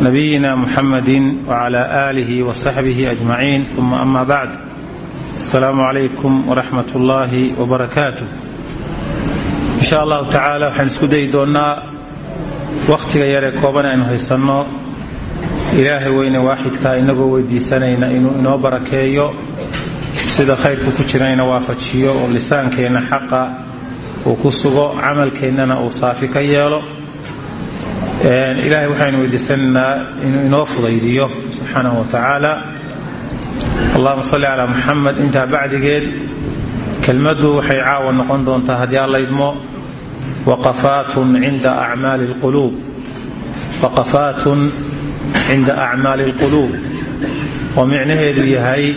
nabiyina muxamadi wcla aalihi wasaxbihi ajmaciin uma ama bacd asalaamu calaykum waraxmat ullaahi wbarakaatu insha allahu tacaala waxaan isku dayi doonnaa wakhtiga yaree kooban aynu haysanno ilaahay weyne waaxidkaa inagoo weydiisanayna inuu inoo barakeeyo sida khayrku ku jirayna waafajiyo oo lisaankeenna xaqa uu ku sugo camalkeennana uu saafi ka yeelo ilaahay waxaynu weydiisanaynaa inuu inoo fudaydiyo subxaanahu wa tacaala allahuma salli calaa muxamed intaa bacdigeed kelmaddu waxay caawa noqon doontaa haddii alla idmo waqafaatun cinda acmaali lquluub waqafaatun cinda acmaali alquluub. Oo micnaheedu yahay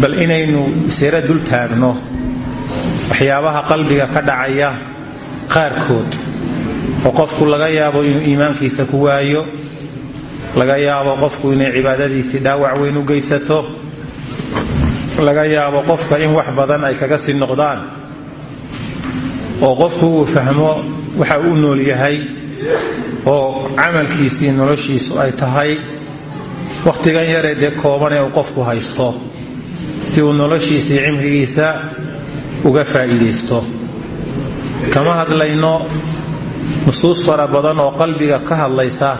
bal inaynu sira dul taagno waxyaabaha qalbiga ka dhacaya qaarkood oo qofku laga yaabo inuu iimaankiisa ku waayo laga yaabo qofku inay cibaadadiisii dhaawac weyn u geysato laga yaabo qofka in wax badan ay kaga sii noqdaan oo qofku uu fahmo waxa uu nool yahay oo camalkiisii noloshiisu ay tahay wakhtigan yaree dee koobanee uu qofku haysto si uu noloshiisii cimrigiisa uga faa'iidaysto. Kama hadlayno nusuus fara badan oo qalbiga ka hadlaysa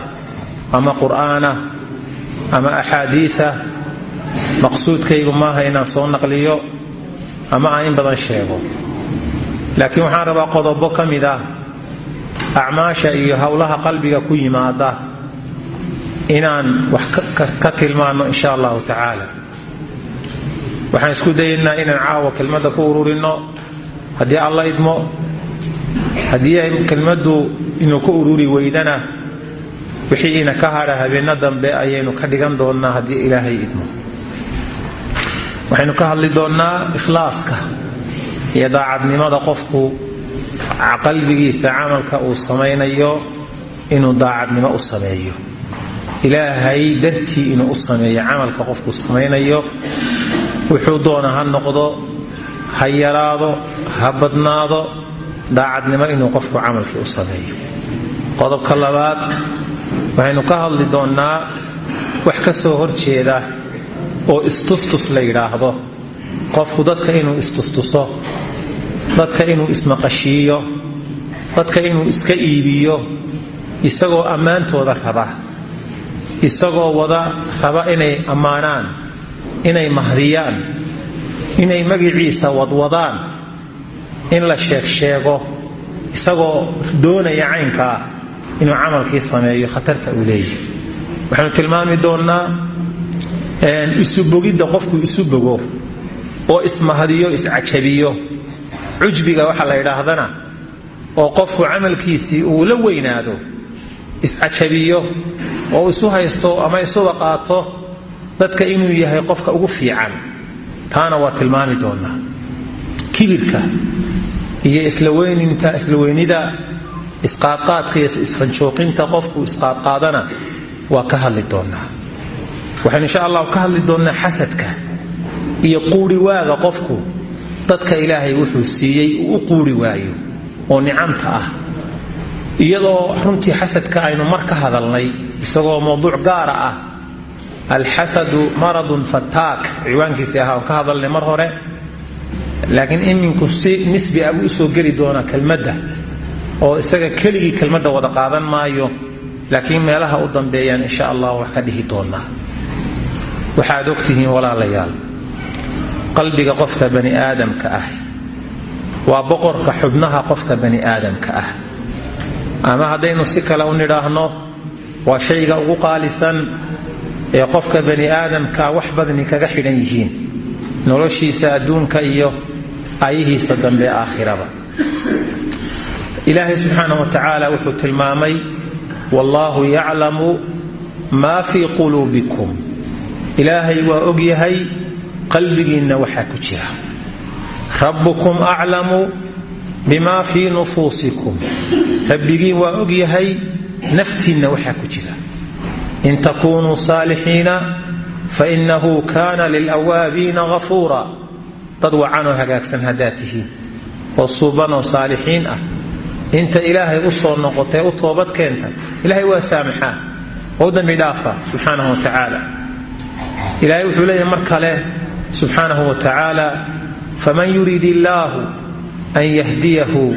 ama qur'aana ama axaadiia maqsuudkaygu maaha inaan soo naqliyo ama aan in badan sheego. Laakiin waxaan rabaa qodobo ka mid ah acmaasha iyo howlaha qalbiga ku yimaada inaan wax ka tilmaanno insha allahu tacaala. Waxaan isku dayaynaa inaan caawa kelmadda ku ururinno haddii alla idmo haddii ay kelmaddu inuu ka ururi weydana wixii ina ka hadha habeenno dambe ayaynu ka dhigan doonnaa haddii ilaahay idmo. Waxaynu ka hadli doonnaa ikhlaaska iyo daacadnimada qofku qalbigiisa camalka uu samaynayo inuu daacadnimo u sameeyo. Ilaahay dartii inuu u sameeyo camalka qofku samaynayo wuxuu doona ha noqdo ha yaraado ha badnaado daacadnimo inuu qofku camalkii u sameeyo. Qodobka labaad waxaynu ka hadli doonnaa wax ka soo horjeeda oo istustus la yidhaahdo. Qofku dadka inuu istustuso dadka inuu ismaqashiiyo dadka inuu iska iibiyo isagoo ammaantooda raba isagoo wada raba inay ammaanaan inay mahdiyaan inay magiciisa wadwadaan in la sheegsheego isagoo doonaya caynkaa inuu camalkii sameeyo khatarta uu leeyahy waxaynu tilmaami doonnaa isubogidda qofku isu bogo oo ismahdiyo iscajabiyo. Cujbiga waxa la yidhaahdana oo qofku camalkiisii uu la weynaado iscajabiyo oo isu haysto ama isuba qaato dadka inuu yahay qofka ugu fiican. Taana waa tilmaami doonnaa kibirka iyo islaweyninta islaweynida isqaadqaadka iyo isfanjooqinta qofku isqaadqaadana waa ka hadli doonnaa waxaynu insha allahu ka hadli doonnaa xasadka iyo quuriwaaga qofku dadka ilaahay wuxuu siiyey uu u quuri waayo oo nicamta ah. Iyadoo runtii xasadka aynu mar ka hadalnay isagoo mowduuc gaara ah alxasadu maradun fataak ciwaankiisii ahaa ka hadalnay mar hore laakiin iminku si nisbi ah buu u soo geli doonaa kelmadda oo isaga keligii kelmadda wada qaadan maayo laakiin meelaha u dambeeyaan insha allah wax ka dhihi doonaa waxaad ogtihiin walaalayaal qalbiga qofka bani aadamka ah waa boqorka xubnaha qofka bani aadamka ah. Ama haddaynu si kale u nidhaahno waa shayga ugu qaalisan ee qofka bani aadamkaa wax badni kaga xidhan yihiin noloshiisa adduunka iyo ayahiisa dambe aakhiraba. Ilaahay subxaanah wa tacaala wuxuu tilmaamay wallaahu yaclamu maa fii quluubikum. Ilaahay waa og yahay qalbigiinna waxaa ku jira. Rabbukum aclamu bima fii nufuusikum. Rabbigiin waa og yahay naftiinna waxaa ku jira. In takunuu saalixiina fainahu kana lilawaabiina ghafuura dad wacanoo hagaagsan haddaad tihiin oo suubanoo ah. Inta ilaahay u soo noqotee u toobad keenta ilaahay waa saamaxaa oo u dambi dhaafa subxaanahu wa tacaala. Ilaahay wuxuu leeyahay mar kale subxaanahu wa tacaala faman yurid illaahu an yahdiyahu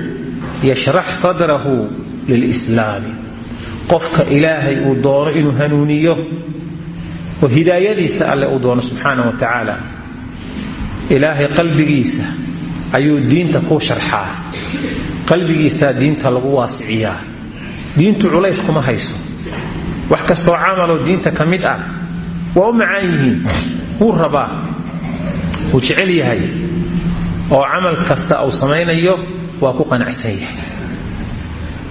yashrax sadrahu lilslaami qofka ilaahay uu doono inuu hanuuniyo oo hidaayadiisa alle uu doono subxaana wa tacaala ilaahay qalbigiisa ayuu diinta ku sharxaa. Qalbigiisaa diinta lagu waasiciyaa. Diintu culays kuma hayso. Wax kastoo camaloo diinta ka mid ah waa u macaan yihiin wuu rabaa wuu yahay. Oo camal kasta uu samaynayo waa ku qanacsan yahay.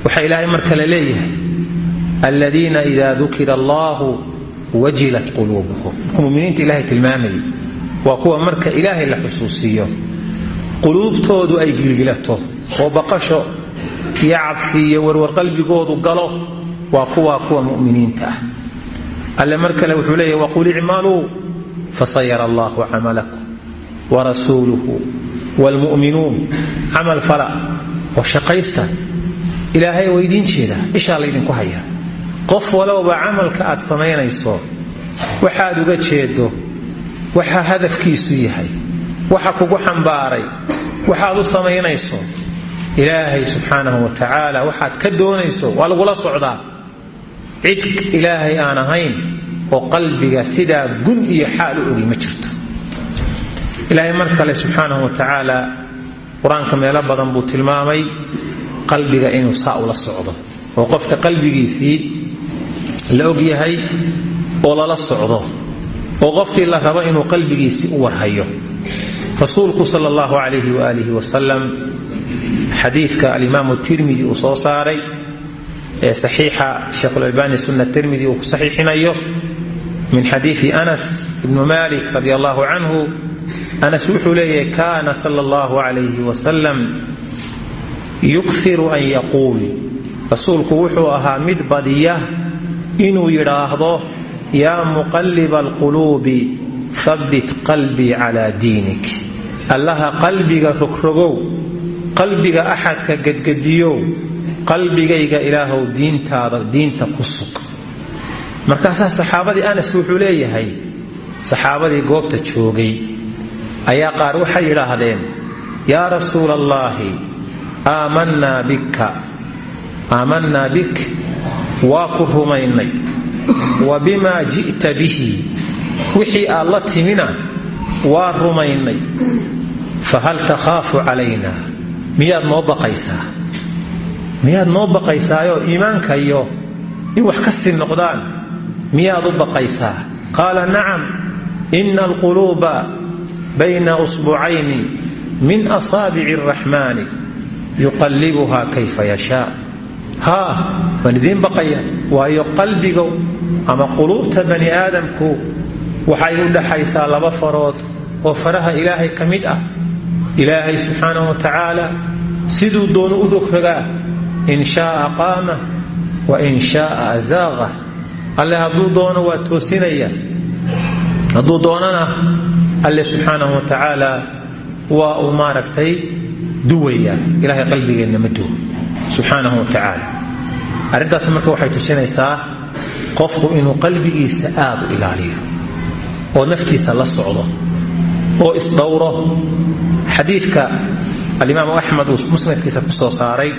Waxaa ilaahay mar kale leeyahay aladiina ida dukira allahu wajilat quluubuhum. Muminiinta ilahay tilmaamayay waa kuwa marka ilaahay la xusuusiiyo quluubtoodu ay gilgilato oo baqasho iyo cabsi iyo warwar qalbigoodu galo waa kuwa kuwa muminiinta ah. Alle mar kale wuxuu leeyahy waqul icmaluu fasayara allahu camalakum warasuuluhu wlmu'minuun camal fala oo shaqaysta ilaahay waa idiin jeeda ishaa laydinku haya qof walowba camalka aad samaynayso waxaad uga jeedo waxa hadafkiisu yahay waxa kugu xambaaray waxaad u samaynayso. Ilaahay subxaanahu wa tacaala waxaad ka doonayso waa lagula socdaa. Cid ilaahay aan ahayn oo qalbiga sidaa gun iyo xaal u ogi ma jirto. Ilaahay mar kale subxaanahu wa tacaala qur'aanka meelo badan buu tilmaamay qalbiga inuu saa ula socdo. Oo qofka qalbigiisii la og yahay oo lala socdo oo qofkii la rabo inuu qalbigiisii u warhayo. Rasuulku sal allahu alayhi waalihi wasalam xadiidka alimaamu tirmidi uu soo saaray ee saxiixa sheikhulalbani sunna tirmidi uu ku saxiixinayo min xadiii anas ibnu malik radi allahu anas wuxuu kaana sal allahu alayhi wasalam yukiru an yaquul rasuulku wuxuu ahaa mid badiya inuu yidhaahdo yaa muqalliba alquluubi habbit qalbii calaa diinik. Allaha qalbiga rogrogow qalbiga axadka gedgediyow qalbigayga ilaahow diintaada diinta ku sug markaasaa saxaabadii anas wuxuu leeyahay saxaabadii goobta joogay ayaa qaar waxay yidhaahdeen yaa rasuula allaahi aamannaa bika aamannaa bik waa ku rumaynay wa bimaa ji'ta bihi. Wixii aad la timina waa rumaynay. Fahal takhaafu calayna? Miyaad noo baqaysaa? Miyaad noo baqaysaayoo iimaankayo in wax ka sii noqdaan? Miyaad u baqaysaa? Qaala nacam ina alquluuba bayna usbucayni min asaabici araxmaani yuqallibuha kayfa yashaa haa waan idiin baqaya. Waayo qalbiga ama quluubta bani aadamku waxay u dhaxaysaa laba farood oo faraha ilaahay ka mid ah. Ilaahay subxaanahu wa tacaala siduu doono u rogrogaa in shaaa qaama wa in shaaa azaaqa alle hadduu doono waa toosinaya. Hadduu doonana alle subxaanahu wa tacaala waa uu maaragtay duwaya. Ilahay qalbigeenna ma duwo subxaanahu wa tacaala. Arrintaas marka waxay tusinaysaa qofku inuu qalbigiisa aad u ilaaliyo oo naftiisa la socdo oo isdhowro. Xadiidka alimaamu axmed uu musnadkiisa ku soo saaray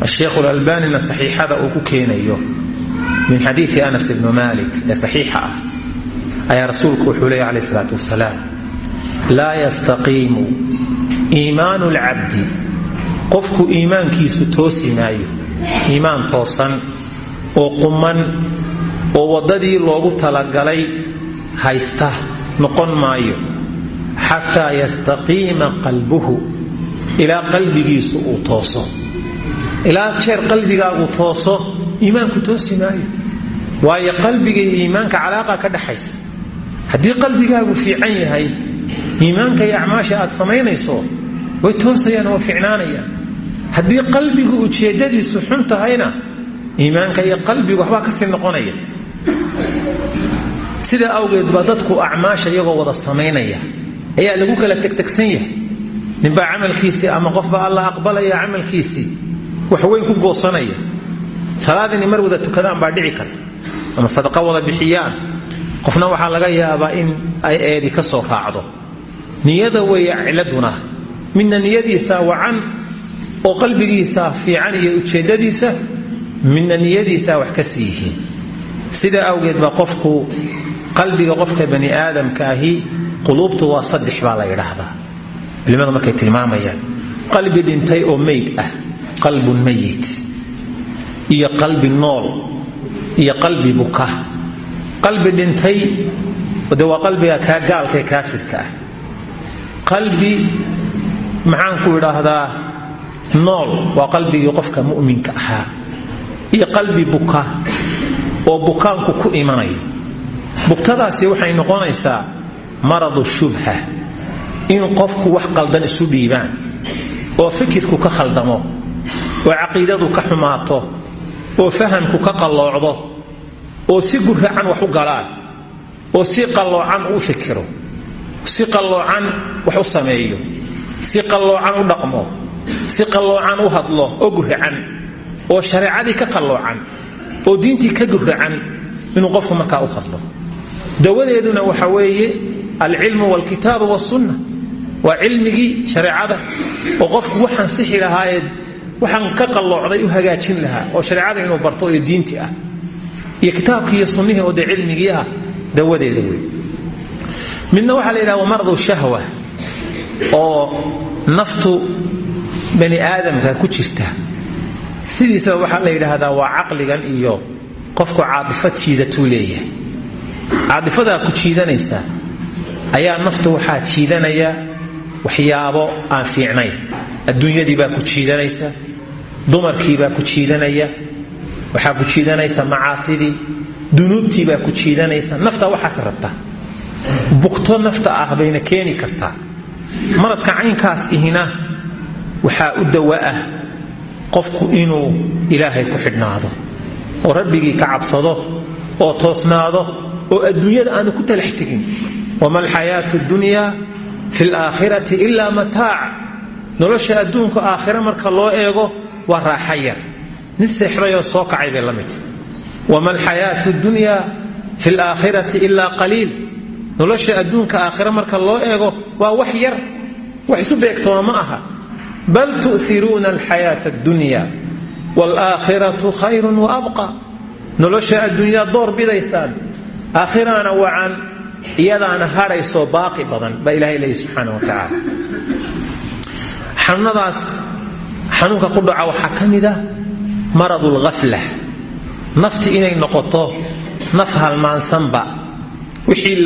asheikhu lalbanina saxiixada uu ku keenayo min xadiii anas ibnu malik ee saxiixa ah ayaa rasuulku wuxuu leeya alayh isalaatu wasalaam laa yastaqiimu iimaanu lcabdi qofku iimaankiisu toosi maayo iimaan toosan oo quman oo waddadii loogu talagalay haysta noqon maayo xataa yastaqiima qalbuhu ilaa qalbigiisu uu tooso. Ilaa jeer qalbigaagu tooso iimaanku toosi maayo waayo qalbiga iimaanka calaaqa ka dhaxaysa. Haddii qalbigaagu fiican yahay iimaanka iyo acmaasha aad samaynayso way toosayaan oo ficnaanayaan haddii qalbigu ujeeddadiisu xun tahayna iimaanka iyo qalbigu waxbaa ka sii noqonaya. Sidaa awgeed baa dadku acmaasha iyagoo wada samaynaya ayaa lagu kala tegtegsan yahay. Ninbaa camalkiisii ama qofbaa alla aqbalaya camalkiisii waxweyn ku goosanaya. Salaad mar wada tukadaan baa dhici karta ama sadaqa wada bixiyaan. Qofna waxaa laga yaabaa in ay eedi ka soo raacdo. Niyada weeye ciladuna midna niyadiisa wacan oo qalbigiisa fiican iyo ujeeddadiisa midna niyadiisa wax ka sii yihiin. Awgeed baa qofku qalbiga qofka bani aadamka ahi quluubtu waa saddex baa la yidhaahdaa. Culimadu markay tilmaamayaan qalbi dhintay oo meyd ah qalbun mayit iyo qalbi nool iyo qalbi buka. Qalbi dhintay de waa qalbiga kaa gaalka kaafirka ah. Qalbi maxaanku idhaahdaa nool waa qalbigii qofka mu'minka ahaa. Iyo qalbi buka oo bukaanku ku imanaya bugtadaasi waxay noqonaysaa maradu shubha in qofku wax qaldan isu dhiibaan oo fikirku ka khaldamo oo caqiidadu ka xumaato oo fahamku ka qalloocdo oo si guracan wax u galaan oo si qalloocan u fikiro si qalloocan wax u sameeyo si qalloocan u dhaqmo si qalloocan u hadlo oo guracan oo shareecadii ka qalloocan oo diintii ka guracan inuu qofku markaa u hadlo. Dawadeeduna waxa weeye alcilmu walkitaaba wasunna waa cilmigii shareecada oo qofku waxaan sixi lahaayee waxaan ka qalloocday u hagaajin lahaa oo shareecada inuu barto iyo diintii ah. Iyo kitaabkii iyo sunnihii oo dee ah dawadeeda wey midna waxaa la yidhaha maradu shahwa oo naftu bani aadamka ku jirta. Sidiisaba waxaa la yidhaahdaa waa caqligan iyo qofku caadifad jiidatuu leeyahay. Caadifadaa ku jiidanaysa ayaa naftu waxaa jiidanaya waxyaabo aan fiicnayn. Adduunyadii baa ku jiidanaysa dumarkii baa ku jiidanaya waxaa ku jiidanaysa macaasidii dunuubtii baa ku jiidanaysa nafta waxaas rabta. Bugto nafta ah bayna keeni kartaa. Maradka caynkaas ihina waxaa u dawa ah qofku inuu ilaahay ku xidhnaado oo rabbigii ka cabsado oo toosnaado oo adduunyada aanu ku talax tegin. Wama alxayaatu dunya fi laakhirati ila mataac nolosha adduunka aakhira marka loo eego waa raaxa yar. Nin seexdayoo soo kacay bay la mid. Wama alxayaatu dunya fi laakhirati ila qaliil. Nolosha adduunka aakhira marka loo eego waa wax yar. Wax isu beegtooma ma aha bal tu'iruuna alxayaata addunya waalaakhiratu khayrun waabqa nolosha adduunyaa door bidaysaan. aakhiraana wacan iyadaana hadhaysoo baaqi badan baa ilahay leeya subxaana wa tacaala. Xanuunadaas xanuunka ku dhaca waxaa ka mid ah maradu lghafla nafti inay noqoto naf halmaansanba. Wixii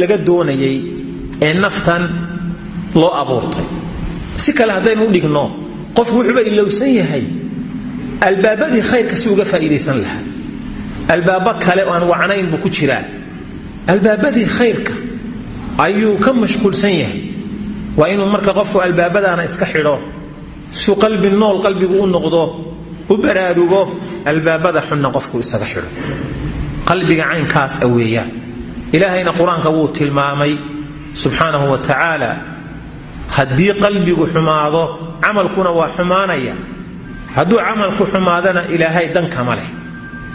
laga doonayay ee naftan loo abuurtay si kale haddaynu u dhigno qofku wuxuuba ilowsan yahay. Albaabadii khayrka si uga faa'iidaysan lahaa. Albaabo kale aan wacnayn buu ku jiraa. Albaabadii khayrka ayuu ka mashquulsan yahay. Waa inuu marka qofku albaabadaana iska xidho suu qalbi nool qalbigu u noqdo u baraarugo albaabada xunna qofku isaga xidho. Qalbiga caynkaas aweeyaan ilaahayna qur'aanka tilmaamay subxaanahu wa tacaala haddii qalbigu xumaado camalkuna waa xumaanaya. Hadduu camalku xumaadana ilaahay dankama leh.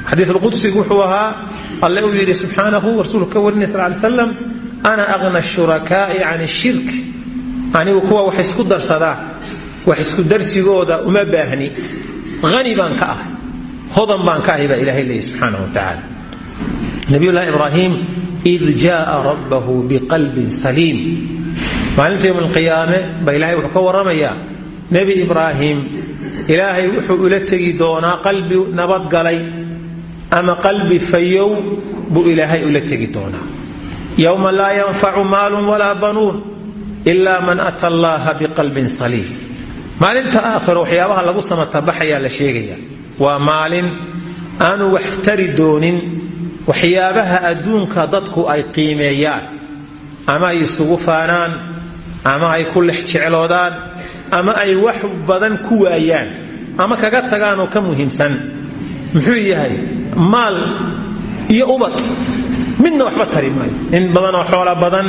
Xadiiulqudsigu wuxuu ahaa alle uu yidhi subxaanahu rasuulku ka warinay sal slam ana aqna shurakaa'i can shirk. Anigu kuwa wax isku darsadaa wax isku darsigooda uma baahni. Hani baan ka ahay hodan baan ka ahay baa ilahay leeyay subxaanahu wa tacaala. Nabiyullahi ibraahim id jaaa rabbahu biqalbin saliim maalinta yowm alqiyaame baa ilahay wuxuu ka warramayaa nebi ibraahim ilaahay wuxuu ula tegi doonaa qalbi nabadgalay ama qalbi fayow buu ilaahay ula tegi doonaa. Yowma laa yanfacu maalun walaa banuun ila man ata allaha biqalbin saliim. Maalinta aakhiro waxyaabaha lagu samatabaxayaa la sheegaya waa maalin aanu wax doonin waxyaabaha adduunka dadku ay qiimeeyaan ama ay isugu faanaan ama ay ku lex jecloodaan ama ay wax badan ku waayaan ama kaga tagaan oo ka muhiimsan. Muxuu yahay? Maal iyo ubad. Midna waxba tari maayo. In badanoo xoola badan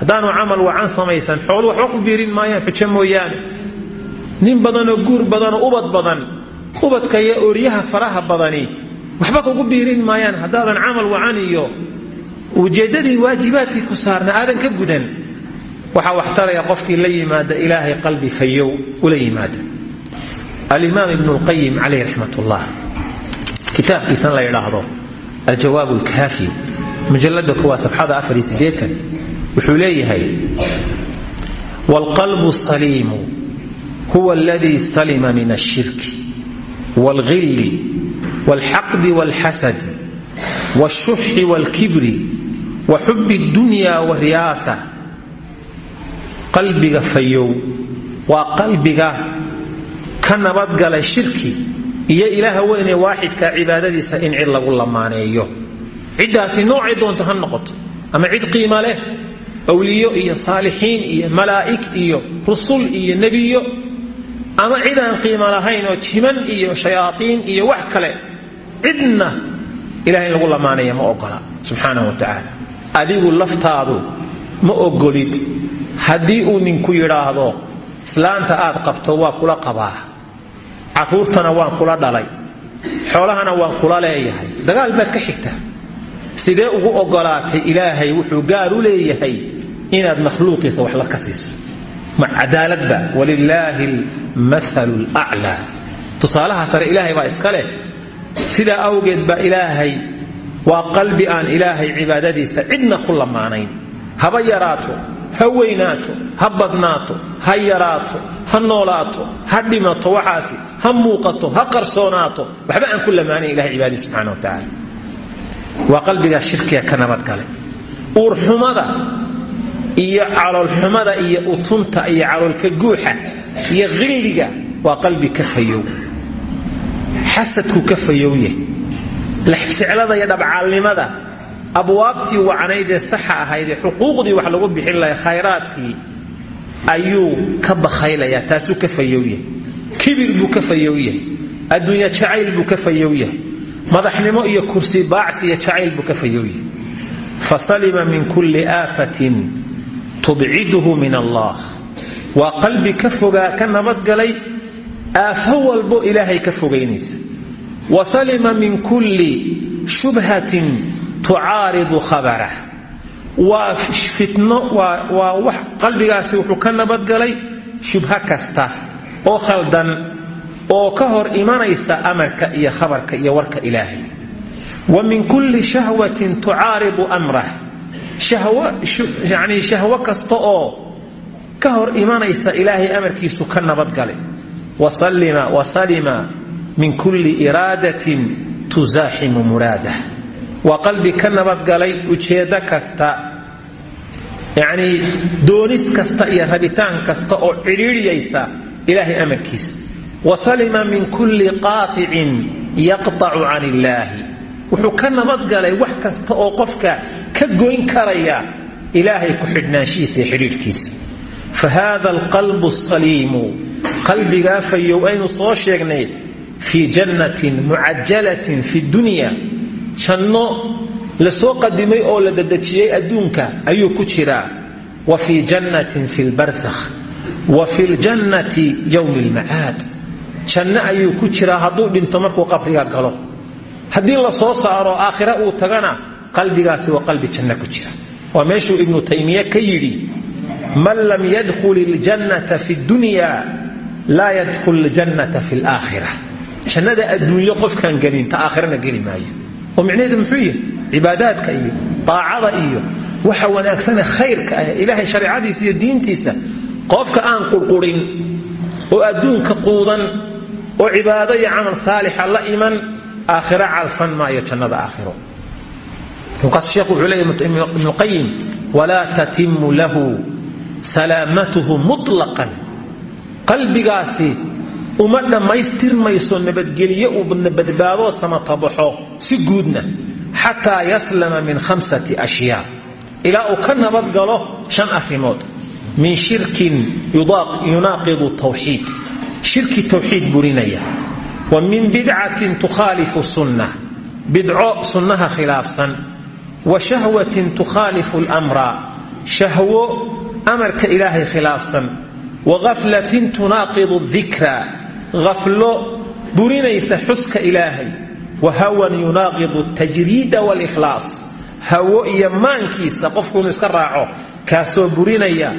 haddaanu camal wacan samaysan xoolu waxba ku biirin maayaan xujo mooyaane. Nin badanoo guur badanoo ubad badan ubadka iyo ooryaha faraha badani waxba kugu biirin maayaan. Haddaadan camal wacan iyo ujeeddadii waajibaadkii ku saarna aadan ka gudan waxaa wax taraya qofkii la yimaada ilaahay qalbi fayow ula yimaada. Alimaam ibnu lqayim calayh raxmat ullah kitaabkiisan la yidhaahdo aljawaab lkaafi mujalada kuwaa safxada afar iyo sideetan wuxuu leeyahay waalqalbu saliimu huwa aladii salima min ashirki waalghilli waalxaqdi waalxasadi waalshuxi waalkibri wa xubi اdunya wariyaasa qalbiga fayow. Waa qalbiga ka nabadgalay shirki iyo ilaaha weynee waaxidka cibaadadiisa in cid lagu lamaaneeyo. Ciddaasi noocay doonto ha noqoto ama cid qiima leh. Awliyo iyo saalixiin iyo malaa'ig iyo rusul iyo nebiyo ama cid aan qiimo lahayn oo jiman iyo shayaaiin iyo wax kale cidna ilaha in lagu lamaanaya ma ogola subxaanahu wa tacaala. Adigu laftaadu ma ogolid haddii uu ninku yidhaahdo islaanta aad qabto waa kula qabaa. Caruurtana waan kula dhalay. Xoolahana waan kula leeyahay. Dagaal baad ka xigtaa sidee ugu ogolaatay ilaahay wuxuu gaar u leeyahay inaad makhluuqiisa wax la ka siiso? Ma cadaaladba walilaahi lmathalu laclaa tusaalaha sare ilaahay baa iska leh. Awgeed baa ilaahay waa qalbi aan ilaahay cibaadadiisa cidna ku lamaanayn. Haba yaraato ha weynaato ha badnaato ha yaraato ha noolaato ha dhimato waxaasi ha muuqato ha qarsoonaato waxba aan ku lamaanayn ilahay cibaadadiisa subxana wa tacaala. Waa qalbigaa shirkiga ka nabadgalay uurxumada iyo caloolxumada iyo utunta iyo caloolka guuxa iyo hilliga waa qalbi ka fayow. Xasadku ka fayowya lexjeclada iyo dhabcaalnimada abwaabtii wacnaydee saxa ahaydee xuquuqdii wax lagu bixin lahay khayraadkii ayuu ka bakhaylaya taasuu ka fayowyahay kibir buu ka fayowyahay adduunya jacayl buu ka fayowyahay madaxnimo iyo kursi baacsiya jacayl buu ka fayowyahay fasalima min kulli aafatin tubciduhu min allah. Waa qalbi ka fogaa ka nabadgalay aafo walbo ilaahay ka fogaynaysa. Min kulli shubhatin tucaaridu khabarah waa fitno waa wax qalbigaasi wuxuu ka nabadgalay shubho kasta oo khaldan oo ka hor imanaysa amarka iyo khabarka iyo warka ilaahay. Wa min kulli shahwatin tucaaridu amrah yani shahwo kasta oo ka hor imanaysa ilaahay amarkiisu ka nabadgalay wa salima min kulli iraadatin tusaaximu muraadah waa qalbi ka nabadgalay ujeeddo kasta. Yacnii doonis kasta iyo rabitaan kasta oo cidhiidhyaysa ilaahay amarkiisa wa salima min kulli qaaticin yaqtacu can illaahi wuxuu ka nabadgalay wax kasta oo qofka ka goyn karaya ilaahay ku xidhnaanshihiisa iyo xidhiidhkiisa. Fa haada alqalbu asaliimu qalbigaa fayow aynu soo sheegnay fii jannatin mucajalatin fi dunya janno la soo qadimay oo la dadejiyey adduunka ayuu ku jiraa. Wa fii jannatin fi lbarsakh wa fi ljannati yowmi lmacaad janno ayuu ku jiraa hadduu dhinto markuu qabriga galo. Haddii la soo saaro aakhira uu tagana qalbigaasi waa qalbi janno ku jira. Waa meeshuu ibnu taymiye ka man lam yadkhul iljannata fi dunya laa yadkhul ljannata fi laakhira jannada adduunyo qofkaan gelin ta aakhirana geli maayo oo micnaheedu muxuu yahay cibaadaadka iyo daacada iyo waxa wanaagsane khayrka ah ilaahay shareecadiisa iyo diintiisa. Qofka aan qurqurin oo adduunka quudan oo cibaado iyo camal saalixa la iman aakhiro calfan maayo jannada aakhiro. Markaas sheekhu wuxuu leeyahy ibnuqayim walaa tatimu lahu salaamatuhu uma dhammaystirmayso nabadgelyo uu badbaadoo samatabaxo si guudna xataa yaslama min hamsati ashyaa. Ilaa uu ka shan arrimood. Min shirkin yunaaqidu tawxiid. Shirki tawxiid burinaya. Wa min bidcatin tukhaalifu sunna bidco sunnaha khilaafsan. Wa shahwatin tukhaalifu lmra shahwo amarka ilaahay khilaafsan. Wa gaflatin tunaaqidu dikra aflo burinaysa xuska ilaahay. Wa hawan yunaaqidu tajriida walikhlaas hawo iyo maankiisa qofku inuu iska raaco kaasoo burinaya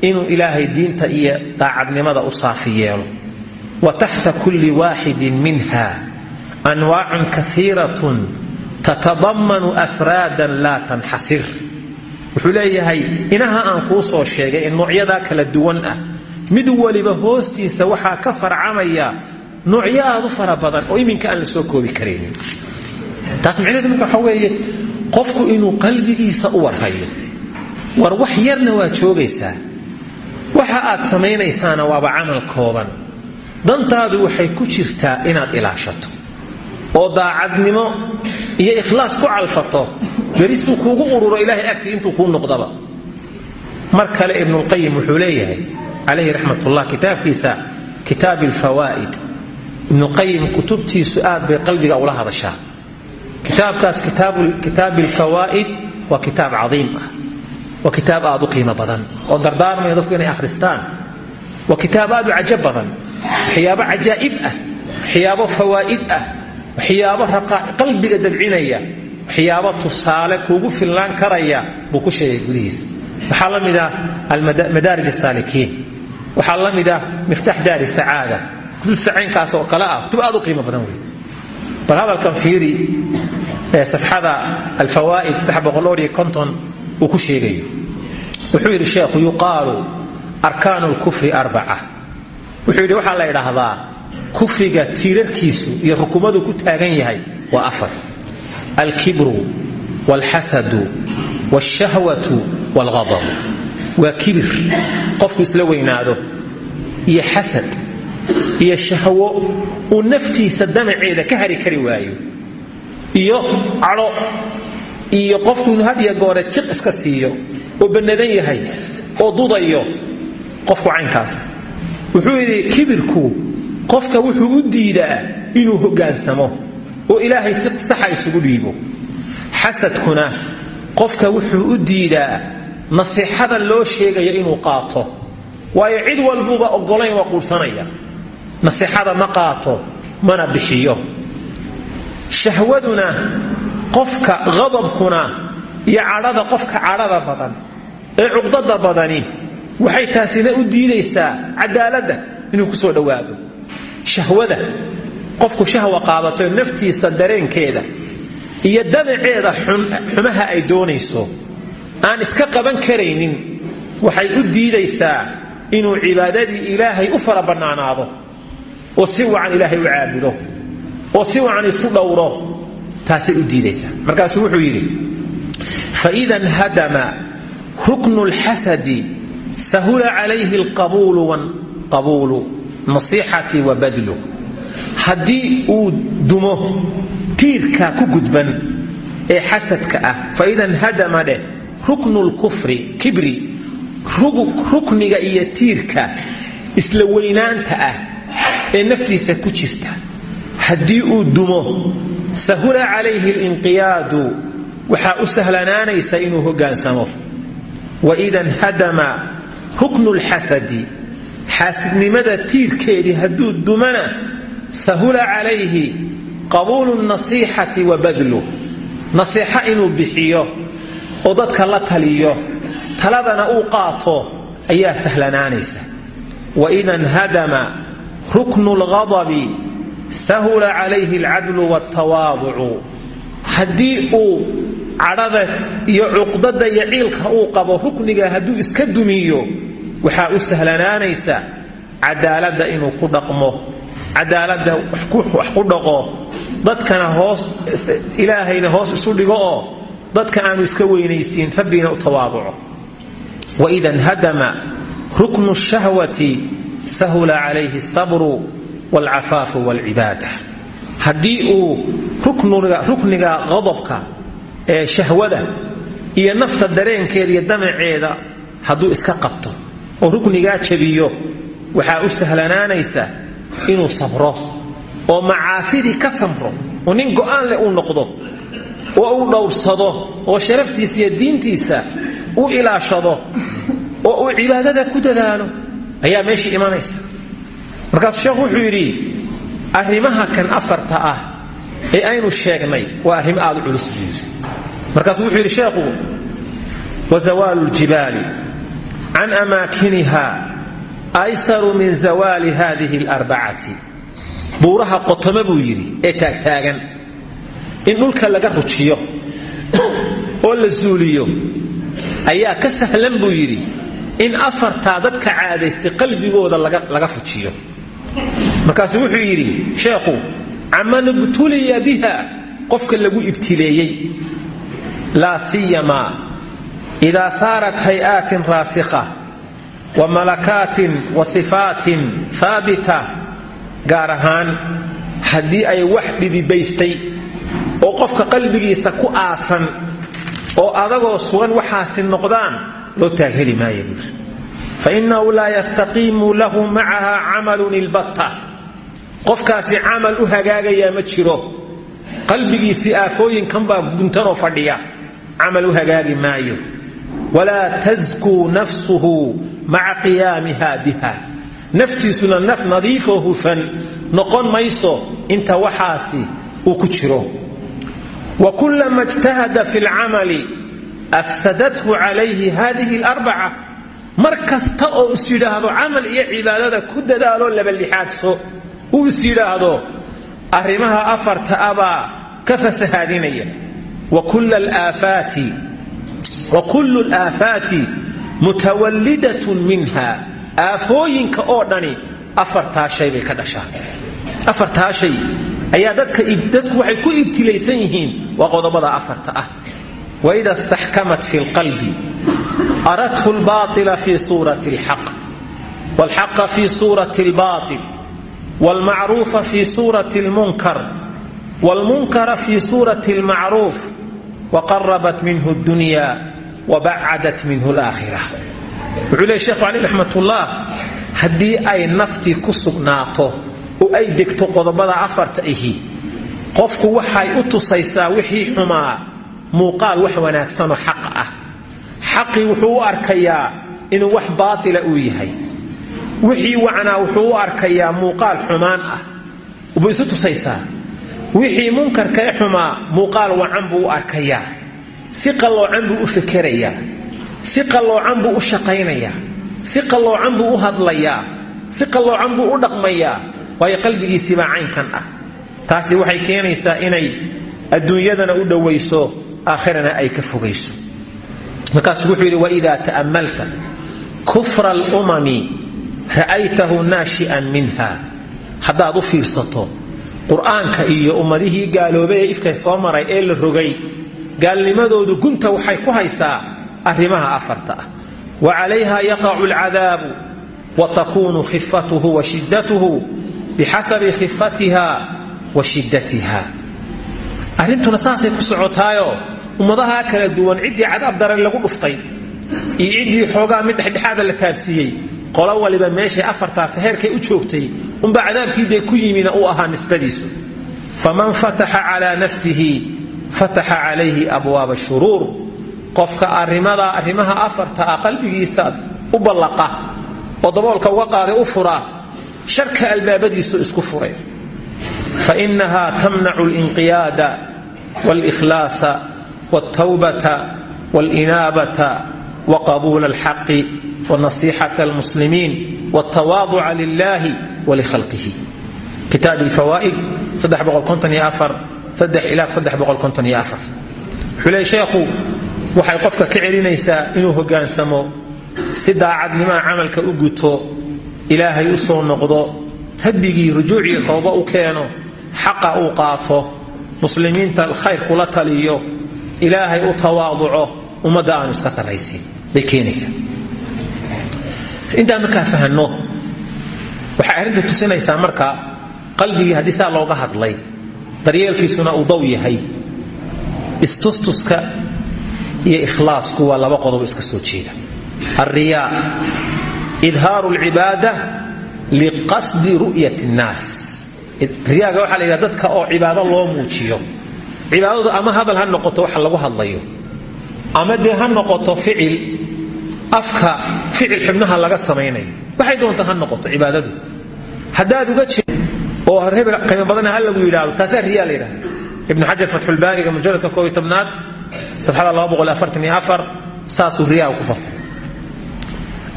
inuu ilaahay diinta iyo daacadnimada u saafi yeelo. Wa taxta kulli waaxidin minha. Anwaacun kaiiratun tatadammanu afraadan laa tanxasir. Wuxuu leeyahay inaha aan kuu kala duwan ah mid waliba hoostiisa waxaa ka farcamaya noocyo aad u fara badan oo iminka aan la soo koobi karaynin taas micnaheedu marka weeye qofku inuu qalbigiisa u warhayo. War wax yarna waa joogaysaa waxa aad samaynaysaana waaba camal kooban. Dantaadu waxay ku jirtaa inaad ilaashato oo daacadnimo iyo ikhlaas ku calfato. Berisuu kuugu ururo ilaahay agtii intuu kuu noqdaba. Mar kale ibnulqayim wuxuu leeyahay calayhi raxmatullah kitaabkiisa kitaab alfawaa'id ibnuqayim kutubtiisu aad bay qalbiga ula hadashaa. Kitaabkaas kitaab alfawaa'id waa kitaab cadiim ah. Waa kitaab aad u qiimo badan oo dardaarmaya dadku inay akhristaan. Waa kitaab aad u cajab badan waxyaabo cajaa'ib ah waxyaabo fawaa'id ah waxyaabo qalbiga dabcinaya waxyaabo tusaale kuugu fillaan karaya buu ku sheegay gudihiisa waxaa la mid ah waxaa la mid ah miftax daari sacaada kutub sacaynkaas oo kale ah kutub aad u qiimo badan wey bal hadalkan fiiri ee safxada alfawaa'id uu ku sheegayo. Wuxuu yidhi sheekhu yuqaalu arkaanu lkufri arbaca. Wuxuu yidhi waxaa la ydhaahdaa kufriga tiirarkiisu iyo rukumadu ku taagan yahay waa afar. Alkibru waalxasadu waalshahwatu waalghadabu waa kibir. qofku isla weynaado iyo xasad iyo shahwo uu naftiisa damaceeda ka hari kari waayo iyo cadho iyo qofku had iyo goore jiq iska siiyo oo bannadan yahay oo dudayo qofku caynkaas. Wuxuu yidhi kibirku qofka wuxuu u diidaa inuu hoggaansamo oo ilaahay si saxa isugu dhiibo. Xasadkuna qofka wuxuu u diidaa nasiixada loo sheegaya inuu qaato. Waayo cid walbuuba oggolayn waa quudhsanaya nasiixada ma qaato mana bixiyo. Shahwaduna qofka qadabkuna iyo cadhada qofka cadhada badan ee cuqdada badani waxay taasina u diidaysaa cadaaladda inuu ku soo dhowaado. Shahwada qofku shahwa qaadato naftiisa dareenkeeda iyo damaceeda xumaha ay doonayso. Aan iska qaban karaynin waxay u diidaysaa inuu cibaadadii ilaahay u fara bannaanaado oo si wacan ilaahay u caabudo oo si wacan isu dhowro taasay u diidaysaa. Markaasuu wuxuu yidhi faida nhadama ruknu lxasadi sahula calayhi alqabuulu nasiixati wa badlu. Haddii uu dumo tiirka ku gudban ee xasadka ah faida nhadama dheh ruknu lkufri kibri rukniga iyo tiirka isla weynaanta ah ee naftiisa ku jirta. Haddii uu dumo sahula calayhi linqiyaadu waxaa u sahlanaanaysa inuu hogaansamo. Waida nhadama ruknu lxasadi xaasidnimada tiirkeedii hadduu dumana sahula calayhi qabuulu nasiixati wa badlu. Nasiixo inuu bixiyo oo dadka la taliyo taladana uu qaato ayaa sahlanaanaysa. Waida nhadama ruknu lghadabi sahula calayhi alcadlu waaltawaaducu haddii uu cadhada iyo cuqdada iyo ciilka uu qabo rukniga hadduu iska dumiyo waxaa u sahlanaanaysa cadaaladda inuu ku dhaqmo cadaaladda wax ku dhaqo dadkana hoos ilaahayna hoos isu dhigo oo dadka aanu iska weynaysiin rabbiina u tawaaduco waida nhadama ruknu shahwati sahula calayhi asabru waalcafaafu waalcibaada haddii uu rukniga qadabka ee shahwada iyo nafta dareenkeeda iyo damaceeda hadduu iska qabto oo ruknigaa jabiyo waxaa u sahlanaanaysa inuu sabro oo macaasidii ka samro oo nin go'aan leh uu noqdo oo uu dhowrsado oo sharaftiisa iyo diintiisa u ilaashado oo uu cibaadada ku dadaalo ayaa meeshii imanaysa. Markaasuu sheekhu wuxuu yidhi arrimaha kan afarta ah ee aynu sheegnay waa arrimo aad u culus buu yidhi. Wuxuu yidhi sheekhu wazawaalu ljibaali can amaakiniha aysaru min zawaali hadihi alarbacati buuraha qotoma buu yidhi ee taagtaagan in dhulka laga rujiyo oo la zuuliyo ayaa ka sahlan buu yidhi in afartaa dadka caadaystay qalbigooda laga fujiyo markaasuu wuxuu yidhi sheekhu caman ibtuliya biha qofka lagu ibtileeyey laa siyamaa idaa saarat hay'aatin raasikha wa malakaatin wa sifaatin haabita gaar ahaan haddii ay wax dhidibaystay oo qofka qalbigiisa ku aasan oo adagoo sugan waxaasi noqdaan loo taagheli maaya buuri. Fainahu laa yastaqiimu lahu macaha camalun ilbatta. Qofkaasi camal u hagaagayaa ma jiro. Qalbigiisii aafooyinkan baa guntanoo fadhiya. Camal u hagaagi maayo walaa taskuu nafsuhu maca qiyaamiha biha naftiisuna naf nadiifoo hufan noqon mayso inta waxaasi uu ku jiro wa kullama ijtahada fi lcamali afsadathu calayhi hadihi alarbaca mar kasta oo is yidhaahdo camal iyo cibaadada ku dadaaloo labalixaadso uu is yidhaahdo arrimaha afarta abaa ka fasahaadinaya wa alaafaati mutawallidatun minha. Aafooyinka oo dhani afartaa shay bay ka dhashaan afartaa shay. Ayaa dadku waxay ku ibtilaysan yihiin waa qodobada afarta ah. Waida staxkamat fi lqalbi aradhu lbaila fi suurati lxaq wlxaqa fi suurati lbail wlmacruufa fi suurati lmunkar wlmunkara fi suurati lmacruuf waqarabat minhu dunya wabacadat minhu laakhira wuxuu leey sheekhu cali raxmatullah haddii ay naftii ku sugnaato oo ay degto qodobada afarta ihi qofku waxay u tusaysaa wixii xumaa muuqaal wax wanaagsanoo xaq ah xaqii wuxuu u arkayaa inuu wax baatila uu yahay wixii wacnaa wuxuu u arkayaa muuqaal xumaan ah buu isu tusaysaa wixii munkarka xumaa muuqaal wacan buu u arkayaa si qalloocan buu u fikerayaa si qalloocan buu u shaqaynayaa. Si qalloocan buu u hadlayaa. Si qalloocan buu u dhaqmayaa. Waayo qalbigiisiibaa caynkan ah. Taasi waxay keenaysaa inay adduunyadana u dhowayso aakhirana ay ka fogayso. Markaasuu wuxuu yidhi waidaa ta'ammalta kufra alumami ra'aytahu naashi'an minha. Haddaad u fiirsato qur'aanka iyo ummadihii gaaloobay ee ifkay soo maray ee la rogay gaalnimadoodu gunta waxay ku haysaa arrimaha afarta ah. Wa calayha yaqacu alcadaabu wa takuunu khifatuhu wa shiddatuhu bixasabi khifatiha wa shiddatiha. Arrintuna saasay ku socotaayoo ummadaha kala duwan ciddii cadaab daran lagu dhuftay iyo ciddii xoogaa mid dhexdhexaada la taabsiiyey. Qolo waliba meeshay afartaas heerkay u joogtay unba cadaabkiibay ku yimina u ahaa nisbadiisu. Faman fataxa calaa nafsihi fataxa calayhi abwaaba shuruur qofka arimada arrimaha afarta ah qalbigiisa u ballaqa oo daboolka uga qaaday u fura sharka albaabadiisu isku furay fainaha tamnacu linqiyaada wاlإkhlaasa wاltawbata wاlinaabata waqabuula اlxaqi wanasixaة اlmuslimiin wاltawaaduca lilahi wlkhalqihi kitaab اlfawaa'id sheekhu waxay qofka ka celinaysaa inuu hogaansamo si daacadnimaa camalka u guto ilaahay u soo noqdo rabbigii rujuucii tooba u keeno xaqa uu qaato muslimiinta khayr kula taliyo ilaahay u tawaaduco ummadda aanu iska sarraysiin bay keenaysaa. Intaan markaa fahanno waxay arrinta tusinaysaa marka qalbigii haddii looga hadlay daryeelkiisuna uu daw yahay. Istustuska iyo ikhlaasku waa laba qodob iska soo jeeda. Alriyaa idhaaru lcibaada liqasdi ru'yat nnaas. Riyaaga waxaa la yidhaha dadka oo cibaado loo muujiyo. Cibaadadu ama hadal ha noqoto waxa lagu hadlayo. Ama dee ha noqoto ficil afka ficil xubnaha laga samaynayo. Waxay doonta ha noqoto cibaadadu. Haddaad uga jeed oo hebel qiimo badana ha lagu yidhaahdo. Taasaa riyaa la yidhahda. Ibnu xajar fatxulbaariga mujaladka koob iyo tobnaad safxada laba boqol afar saasuu riyaa ku fasir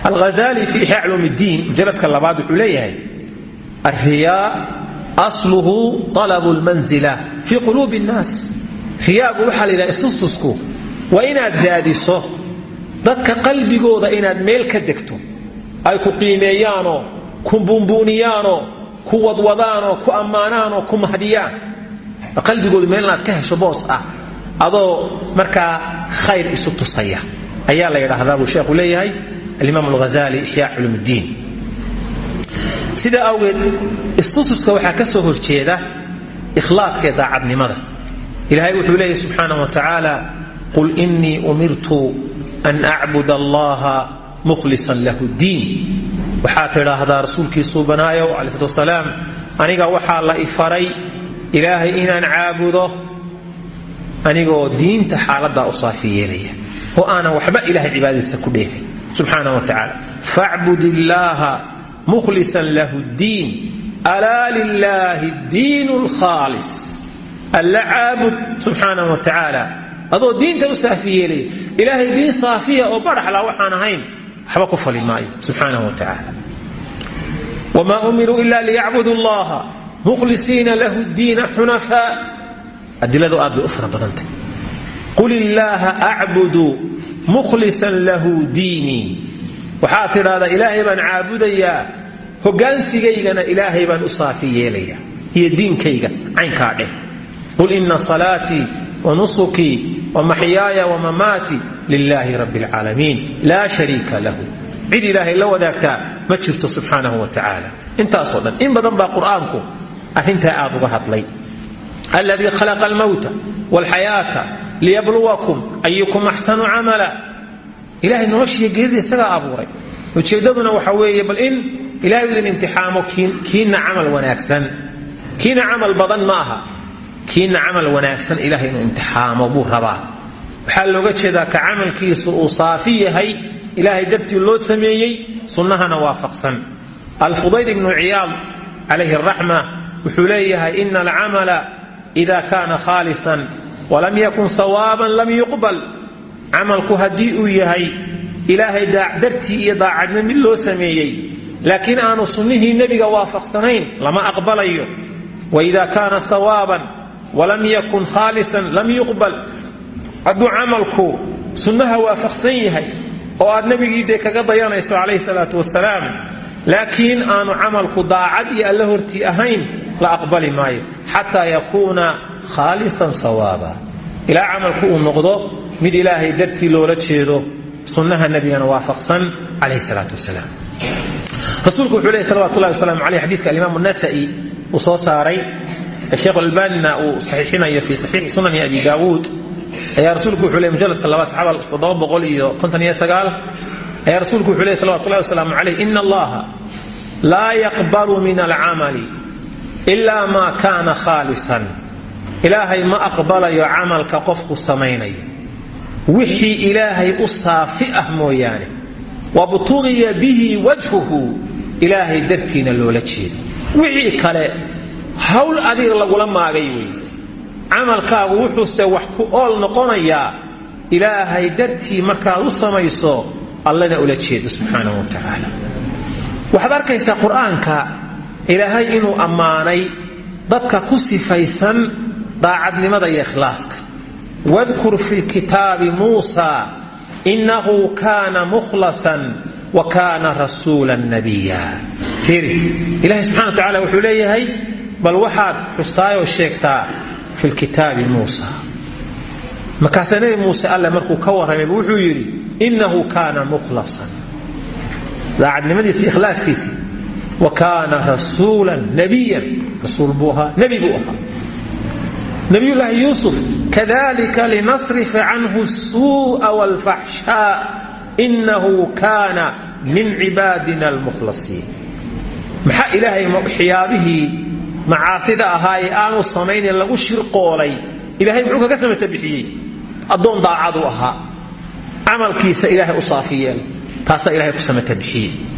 alghazali fi ixyaa culuum ddiin mujaladka labaad wuxuu leeyahay alriyaa asluhu alabu lmanzila fii quluubi nnaas. Riyaagu waxaa la istustusku waa inaad raadiso dadka qalbigooda inaad meel ka degto. Ay ku qiimeeyaanoo ku ku wadwadaanoo ku ammaanaanoo ku mahdiyaan. Qalbigooda meel ka hesho boos ah adoo markaa khayr isu tusaya. Ayaa la yidhaahdaa buu sheekhu leeyahay alimaam alghazali ixyaa culum ddiin sidaa awgeed istutuska waxaa ka soo horjeeda ikhlaaska daacadnimada. Ilaahay wuxuu leeyahy subxaanah wa tacaala qul inii umirtu an acbud allaha mukhlisan lahu ddiin waxaad tidhaahdaa rasuulkiisuu banaayow cala slat wasalaam aniga waxaa la ifaray ilaahay inaan caabudo anigoo diinta xaaladaa u saafi oo aanan waxba ilahay cibaadadiisa ku dheehay subxaana wa tacaala. Facbud mukhlisan lahu ddiin alaa lilaahi ddiinu lkhaalis alla caabud. Subxaana wa tacaala. Adoo diinta u saafi ilaahay diin saafiya oo baraxla waxaan ahayn waxba ku fali maayo subxaana wa tacaala wma umiruu ila liyacbudu llaha mukhlisiina lahu ddiina xunafaa adiladu aad bay u fara badantay. Qul illaaha acbudu mukhlisan lahu diinii waxaad tidhahdaa ilaahay baan caabudayaa hogaansigaygana ilaahay baan u saafi yeelaya iyo diinkayga caynkaa dheh. Qul ina salaatii wa lilaahi rabbi alcaalamiin laa shariika lahu cid ilaahay la wadaagtaa ma jirto subxaanahu wa tacaala intaasoo dhan in badan baa qur'aanku arrintaa aad uga hadlay aladii khalaqa almowta walxayaata liyabluwakum ayukum axsanu camala ilahay noloshiiyo geerida isagaa abuuray ujeeddaduna waxa weeye bal in ilahay idin imtixaamo kiina camal wanaagsan kiina camal badan ma aha rabaa waxaa looga jeedaa ka camalkiisu uu saafi yahay ilaahay dartii loo sameeyey sunnahana waafaqsan. Alfudayl ibnu ciyaad calayhi araxma wuxuu leeyahay ina alcamala ida kaana khaalisan walam yakun sawaaban lam yuqbal. Camalku haddii uu yahay ilaahay dartii iyo daacadna loo sameeyey. Laakiin aanu sunnihii nebiga waafaqsanayn lama aqbalayo. Waida kaana sawaaban walam yakun khaalisan lam yuqbal hadduu camalku sunnaha waafaqsan yahay oo aad nebigii dee kaga dayanayso calayhi salaatu wasalaam laakiin aanu camalku daacad iyo alla hortii ahayn la aqbali maayo xataa yakuuna khaalisan sawaaba. Ilaa camalku uu noqdo mid ilaahay dartii loola jeedo sunnaha nebigana waafaqsan calayhi salaatu wasalaam rasuulku wuxuu leeyay salawatu llahi wasalaamu caleyh xadiidka alimaam nasa'i uu saaray. Sheekh albanina uu saxiixinayo fi saxiixi sunani abi ayaa rasuulku wuxuu leey mujaladka labaad saxaaba toddoba iyo konton iyo rasuulku wuxuu leey salawatu llahi wasalaamu caleyh ina allaha laa yaqbalu min alcamali ilaa maa kaana khaalisan. Ilaahay ma aqbalayo camalka qofku samaynayo. Wixii ilaahay u saafi ah mooyaane wabtugiya bihi wajhuhu ilaahay dartiina loola jeedo. Wixii kale hawl adiga lagula maagay wey camalkaagu wuxuuse wax ku ool noqonayaa ilaahay dartii markaad u samayso allana ula jeedo subxaanahu wa tacaala. Waxaad arkaysaa qur'aanka ilaahay inuu ammaanay dadka ku sifaysan daacadnimada iyo ikhlaaska. Wadkur fi lkitaabi muusa inahu kaana mukhlasan wa kaana rasuula nabiya. Ilahay subxana wa tacala wuxuu leeyahay bal waxaad xustaayoo sheegtaa fi lkitaabi muusa markaasaa nebi muuse alle markuu ka warramayba wuxuu yidhi inahu kaana mukhlasan daacadnimadiisi ikhlaaskiisii wa kaana rasuulan nabiyan rasuul buu ahaa nebi buu ahaa nabiyullaahi yuusuf kadalika linasrifa canhu suu'a waalfaxshaa inahu kaana min cibaadina almukhlasiin maxaa ilaahay waxyaabihii macaasida ahaa ee aanu samaynin lagu shirqoolay. Ilahay muxuu kaga samata bixiyey? Addoon daacadu ahaa. Camalkiisa ilaahay u saafi yeelay taasaa ku samata bixiyey.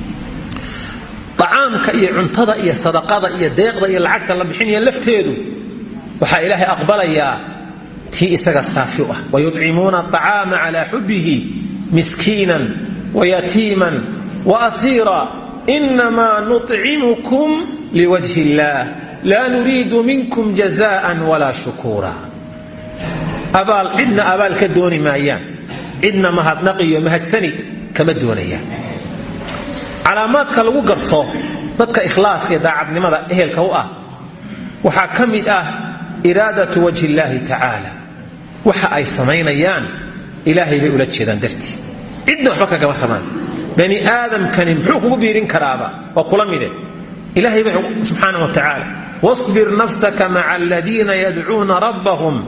Acaamka iyo cuntada iyo sadaqada iyo deeqda iyo lacagta la bixinaya lafteedu waxaa ilaahay aqbalayaa tii isaga saafi ah. Wayucimuuna acaama calaa xubbihi miskiinan wayatiiman waasiira inamaa nucimukum liwajhi illaah laa nuriidu minkum jazaan walaa shukuura abaal cidna abaal ka dooni maayaan cidna mahadnaqiyo mahadsanid kama doonayaan calaamaadka lagu garto dadka ikhlaaska iyo daacadnimada ehelka u ah waxaa ka mid ah iraadatu wajhi illaahi tacaala waxa ay samaynayaan ilaahay bay ula jeedaan dartii cidna waxba kagama rabaan bani aadamkani muxuu kugu biirin karaaba waa kula mide ilaahay ba subxaana wa tacaala wabir nafsaka maca aladiina yadcuuna rabbahum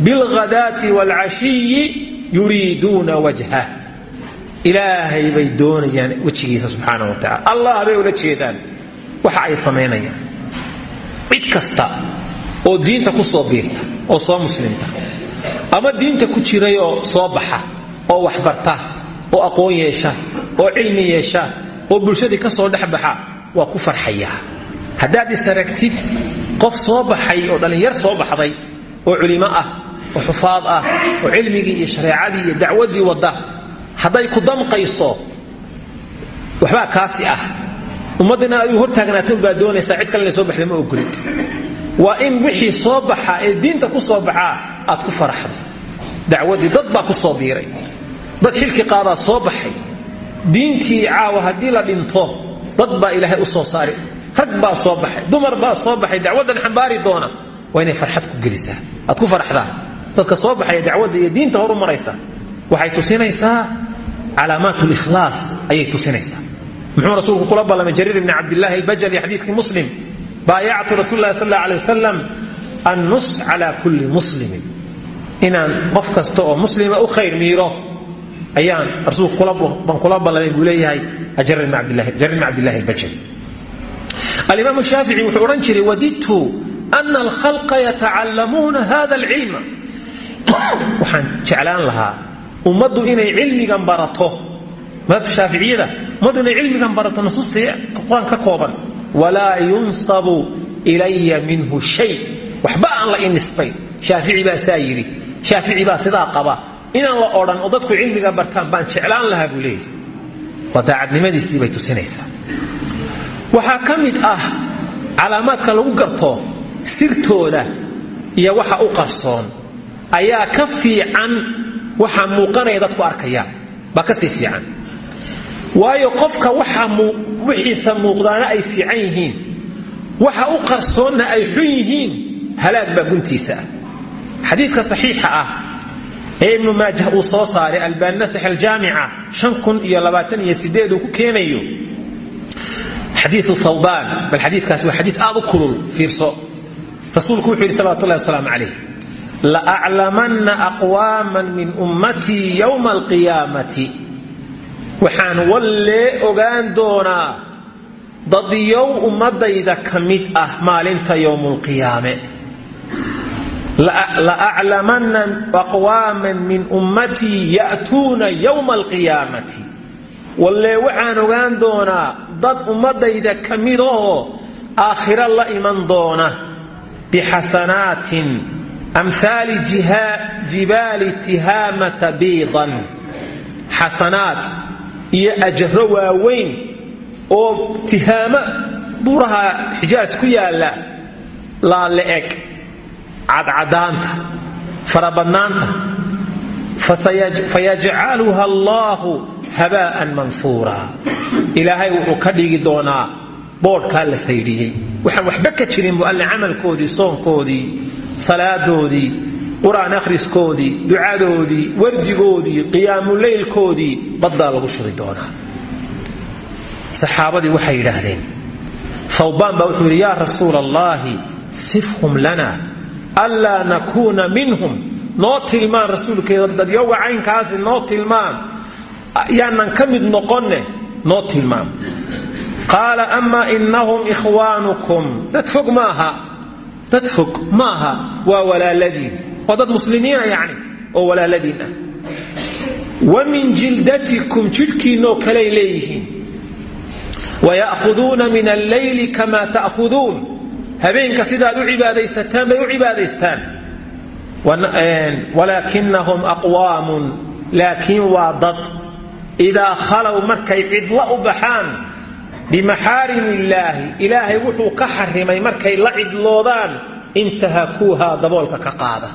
bilghadaati waalcashiyi yuriiduuna wajha ilaahay bay doonayaan wejigiisa subxaana wa taala allah bay ula jeedaan. Waxa ay samaynayaan. Cid kasta oo diinta ku soo biirta oo soo muslimta ama diinta ku jirayoo soo baxa oo waxbarta oo aqoon yeesha oo cilmi yeesha oo bulshadii ka dhex baxa waa ku farxayaa haddaad isaragtid qof soo baxay oo dhallinyar soo baxday oo culimo ah oo xufaad ah oo cilmigii iyo shareecadii iyo dacwaddii wadda hadday ku damqayso waxbaa kaasi ah. Ummaddana adigu hortaagnaato baa doonaysaa cid kale soo baxda ma ogolid waa in wixii soo baxaa ee diinta ku soo baxaa aad ku faraxdo dacwaddii dad baa ku soo biiray. Dad xilkii qaadaa soo baxay. Diintii caawa haddii la dhinto dad baa ilaahay u soo saari rag baa soo baxay dumar baa soo baxay dacwaddan xambaari doona. Waa inay farxad ku gelisaa. Aad ku faraxdaa dadka soo baxaya dacwadda iyo diinta horu maraysa waxay tusinaysaa calaamaat likhlaas ayay tusinaysaa. Muxuu rasuulku kula ballamay jariir ibni cabdillaahi albajali xadiidkii muslim baayactu rasuul lahi sal alla alay wasalam annus cala kulli muslimin. Inaan qof kasta oo muslima u khayr miiro ayaan ban kula ballamay buu leeyahay jariir ibn cabdillahi albajali. Alimaam shaafici wuxuu odhan jiray wadidtu ana alkhalqa yatacallamuuna hada alcilma waxaan jeclaan lahaa ummaddu inay cilmigan barato. Madhabta shaaficiyada ummaddu inay barato nusuusta qur'aan ka kooban. Walaa yunsabu ilaya minhu shay. Waxba aan la inisbayn. Shaafici baa saa yidhi. Shaafici baa sidaa inaan la odhan oo dadku cilmiga bartaan baan jeclaan lahaa buu leeyahy waa daacadnimadiisii bay tusinaysaa. Waxaa ka mid ah calaamaadka lagu garto sirtooda iyo waxa u qarsoon. Ayaa ka fiican waxa muuqanaya dadku arkayaan. Baa ka sii fiican. Waayo qofka wixiisa muuqdaana ay fiican yihiin. Waxa u qarsoonna ay xun yihiin. Halaag baa guntiisa ah. Saxiixa ah ee ibnu maajah uu soo saaray albaanina saxiljaamica uu ku keenayo xadiiu thawbaan bal xadiikaas waa xadii aad u kulul fiirso. Rasuulku wuxuu yidhi salawat ullahi wasalaamu calayh laaclamanna aqwaaman min ummatii yowma alqiyaamati. Waxaan wallee ogaan doonaa dadyow ummadayda ka mid ah maalinta yowmulqiyaame laaclamanna aqwaaman min ummatii ya'tuuna yowma alqiyaamati wallee waxaan ogaan doonaa dad ummadayda ka midahoo aakhiro la iman doona. Bixasanaatin amhaali jibaali tihaamata biidan. Xasanaad iyo ajro waaweyn oo tihaamo buraha xijaas ku yaalla laale-eg cadcadaanta farabadnaanta fayajcaluha allaahu habaan manfuura. Ilaahay wuxuu ka dhigi doonaa boodhkaa la saydhiyey. Waxaan waxba ka jirin bu alle camalkoodii soonkoodii salaadoodii qur'aan akhriskoodii ducadoodii wardigoodii qiyaamuleylkoodii baddaa lagu shubi doonaa. Saxaabadii waxay yidhaahdeen thawbaan baa wuxuu yidhi yaa rasuula allaahi sifhum lana anlaa nakuuna minhum noo tilmaan rasuulkeeda dadyoga caynkaasi noo tilmaan yaanan ka mid noqonne noo tilmaam qaala ama inahum ikhwaanukum dad fog maaha dad fog maaha waa walaaladiin waa dad muslimiina yani wa min jildatikum jidhkiinoo kaley leeyihiin waya'khuduuna min alleyli kama ta'khuduun habeenka sidaad u cibaadaysataan bay u cibaadaystaan. Walaakinahum aqwaamun laakiin waa dad. Idaa khalow markay cidla u baxaan bimaxaarim illaahi ilaahay wuxuu ka xarimay markay la cidloodaan intahakuuhaa daboolka ka qaada.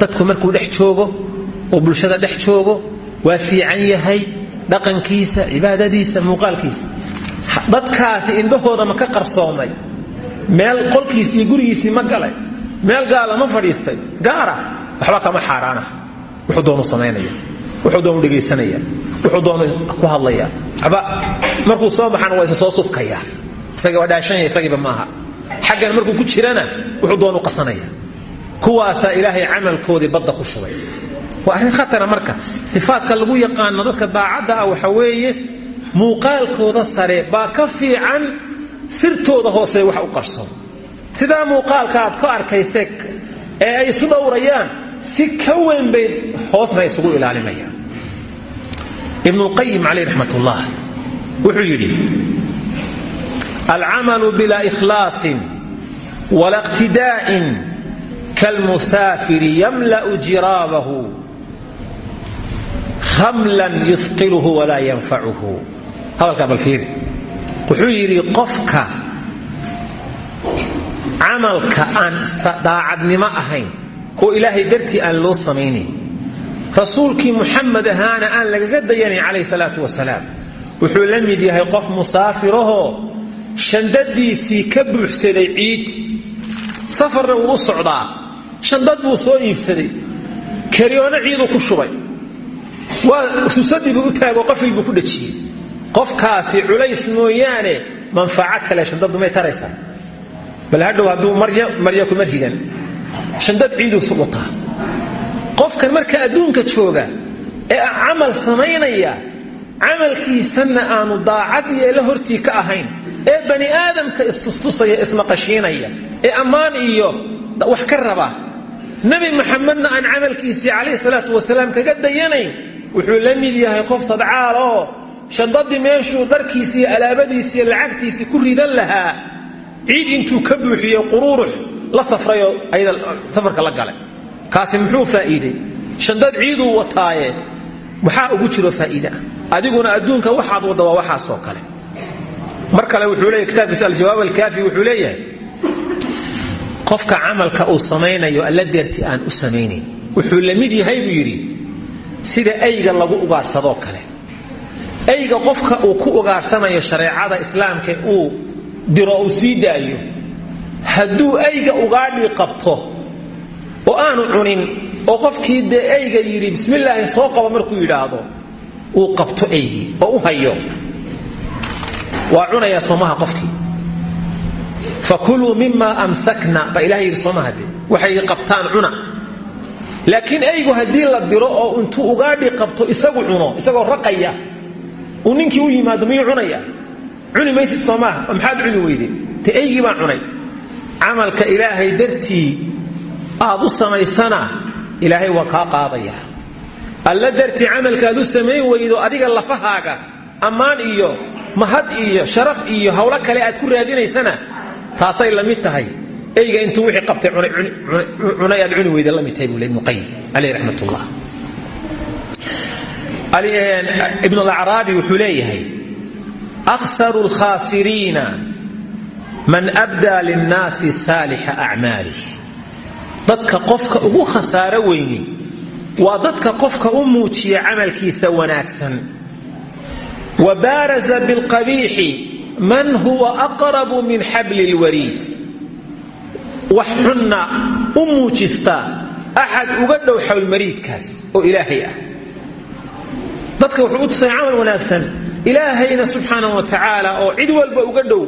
Dadku markuu dhex joogo oo bulshada dhex joogo waa fiican yahay dhaqankiisa cibaadadiisa muuqaalkiisa. Dadkaasi indhahooda ma ka qarsoomay meel qolkiisii gurigiisii ma galay. Meel gaala ma fadhiistay. Gaara waxba kama xaaraana. Wuxuu doonu samaynaya wuxuu doonu dhegaysanaya wuxuu doonu ku hadlaya. Waxba markuu soo baxana waa soo subkaya isaga waa dhaashanya isagiiba maaha. Markuu ku jirana wuxuu doonu qasanaya. Kuwaasaa ilaahay camalkoodii badda ku shubay. Waa arrin khatara marka. Sifaadka lagu yaqaano dadka daacadda ah waxa weeye muuqaalkooda sare baa ka fiican sirtooda hoose wax u qarsoon. Sidaa muuqaalka aad ku arkayse ee ay isu dhowrayaan si ka weyn bay hoosna isugu ilaalinayaan. Ibnulqayim caleyh raxmat ullah wuxuu yidhi alcamalu bilaa ikhlaasin wala iqtidaa'in kalmusaafiri yamla'u jiraabahu ramlan yuqiluhu walaa yanfacuhu hadalkaa balfiiri wuxuu yidhi qofka camalka aan daacadnimo ahayn oo ilaahay dartii aan loo samaynayn rasuulkii muxamed ahaana aan lagaga dayanayn calayh salaatu wasalaam wuxuu la mid yahay qof musaafirahoo shandadiisii ka buuxsaday ciid. Safarna wuu u socdaa shandad buu soo iibsaday karyoonno ciiduu ku shubay. Waa susadiibuu u taagoo qafil buu ku dhajiyey qofkaasi culays mooyaane manfaco kale shandadu may taraysaa bal hadhow hadduu marya kuma ridan shandad ciiduu wataa. Qofkan marka adduunka jooga ee camal samaynaya camalkiisanna aanu daacad iyo ela hortii ka ahayn ee bani aadamka istustusaya ismaqashiinaya ee ammaan iyo wax ka raba nebi maxamedna aan camalkiisii calayhi salaatu wasalaam kaga dayanayn wuxuu la mid yahay qof sadcaal shandadii meeshuu dharkiisii alaabadiisii lacagtiisii ku ridan lahaa ciid intuu ka buuxiyey quruurux la safrayoo safarka la galay. Kaasi muxuu faa'iidey shandad ciiduu wataaye maxaa ugu jiro faa'iide ah adiguna adduunka waxaad wadda waa waxaasoo kale. Mar kale wuxuu leeyahy kitaabkiisa aljawaab alkaafi wuxuu leeyahay qofka camalka uu samaynayo alla aan u samaynayn. Wuxuu la yahay buu sida ayga lagu ugaadhsadoo kale ayga qofka uu ku ugaarsanayo shareecada islaamka uu diro uu sii daayo hadduu ayga ugaadhii qabto oo aanu cunin oo qofkii dee ayga yidhi bismillaahi soo qabo markuu yidhaahdo uu qabto aygii oo u hayo. Waa cunayaa soomaha qofkii. Fakuluu mima amsakna baa ilaha yidhi de waxay qabtaan cuna. Laakiin aygu haddii la diro oo intuu ugaadhi qabto isagu cuno isagoo raqaya uu ninkii u yimaado miyuu cunaya cuni maysid soomaaha oo maxaad cuni weyde? Te aygii baa cunay. Camalka ilaahay dartii aad u samaysana ilaahay waa kaa qaadaya. Alla dartii camalkaad u samayn weydo adiga lafahaaga ammaan iyo mahad iyo sharaf iyo hawlo kale aad ku raadinaysana taasay la mid tahay. Eyga intuu wixii qabtay cunay aad cuni weyda la mid tahay buu le ibnu ibn alacraabi wuxuu leeyahay akhsaru lkhaasiriina man abdaa linnaasi saalixa acmaalih dadka qofka ugu khasaaro weyni waa dadka qofka u muujiya camalkiisa wanaagsan. Wa baaraza bilqabiixi man huwa aqrabu min xabli lwariid wax xunna u muujista axad uga dhow xawlmariidkaas oo ilaahay ah dadka wuxuu u tusay camal wanaagsan ilaahayna subxaana wa tacaala oo cid walba uga dhow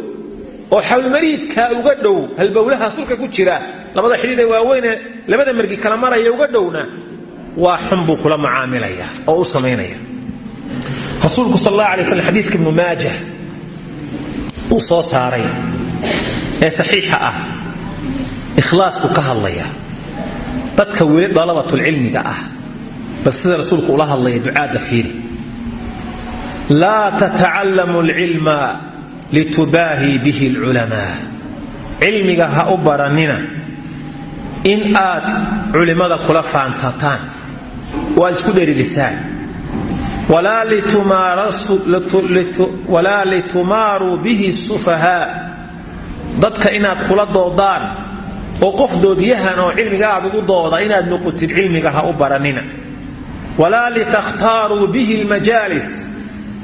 oo xawlmariidkaa uga dhow halbowlaha sulka ku jira labada xidhiid ee waaweyne labada margi kala maraya uga dhowna waa xun buu kula macaamilaya oo u samaynaya. Rasuulku sal allah alay slam xadiidka ibnu maajah saaray ee saxiixa ah ikhlaasku ka hadlaya dadka weli dalabatulcilmiga ah bal sida rasuulku ula hadlaya ducaadda fiiri laa tatacallamu alcilma litubaahii bihi alculamaa. Cilmiga ha u baranina in aad culimmada kula faantataan. Oo aad isku dheririsaan walaa litumaaruu bihi sufahaa. Dadka inaad kula doodaan oo qof doodyahan oo cilmiga aad ugu dooda inaad noqotid cilmiga ha u baranina walaa litakhtaaruu bihi lmajaalis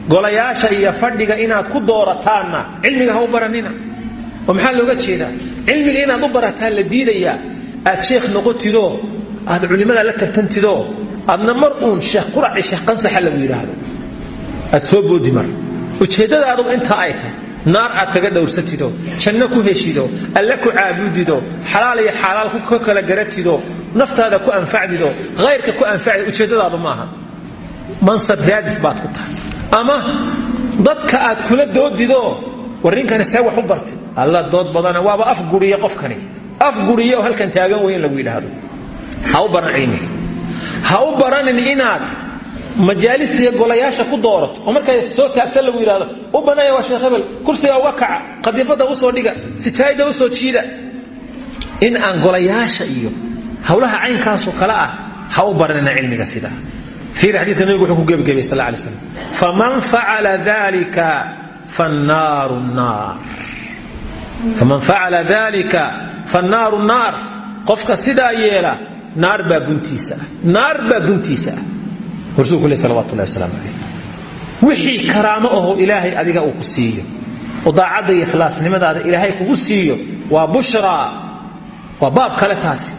golayaasha iyo fadhiga inaad ku doorataanna cilmiga ha u baranina oo maxaa looga jeedaa? Cilmiga inaad u barataan la diidayaa aad sheekh noqotidoo aad culimmada la tartantidoo aadna mar uun sheekh quraci sheekh qansaxa lagu yidhaahdo. Aad soo boodi mar. Ujeeddadaaduba intaa ay naar aad kaga dhowrsatido janno ku heshido alle ku caabudido xalaal iyo xaalaal ka kala garatido naftaada ku anfacdido hayrka ku anfacdido ujeeddadaadu maaha. Mansab raadis baad ku tahay. Ama dadka aad kula doodido warninkani see wax u bartay alla dood badana waaba afguriya qofkani. Afguriya oo halkan taagan wey lagu yidhaahdo. Ha u baranin inaad majaalisiya golayaasha ku doorato oo markay soo taagta lagu yidhahdo u banaya waa sheekh hebel kursiga uga kaca qadiifada u soo dhiga sijaayada u soo jiida. In aan golayaasha iyo howlaha caynkaasoo kale ah ha u baranina cilmiga sidaa fiir xadiiska nabigu wuxuu ku gebagabay sal alay slam faman facala dalika fannaaru naar. Faman facala dalika fannaaru naar. Qofka sidaa yeela naar baa guntiisa. Ah naar baa rasuulku leh salawatulahi waslaam caleyh wixii karaamo aho ilaahay adiga uu ku siiyo oo daacadda iyo ikhlaasnimadaada ilaahay kugu siiyo waa bushraa waa baab kale taasi.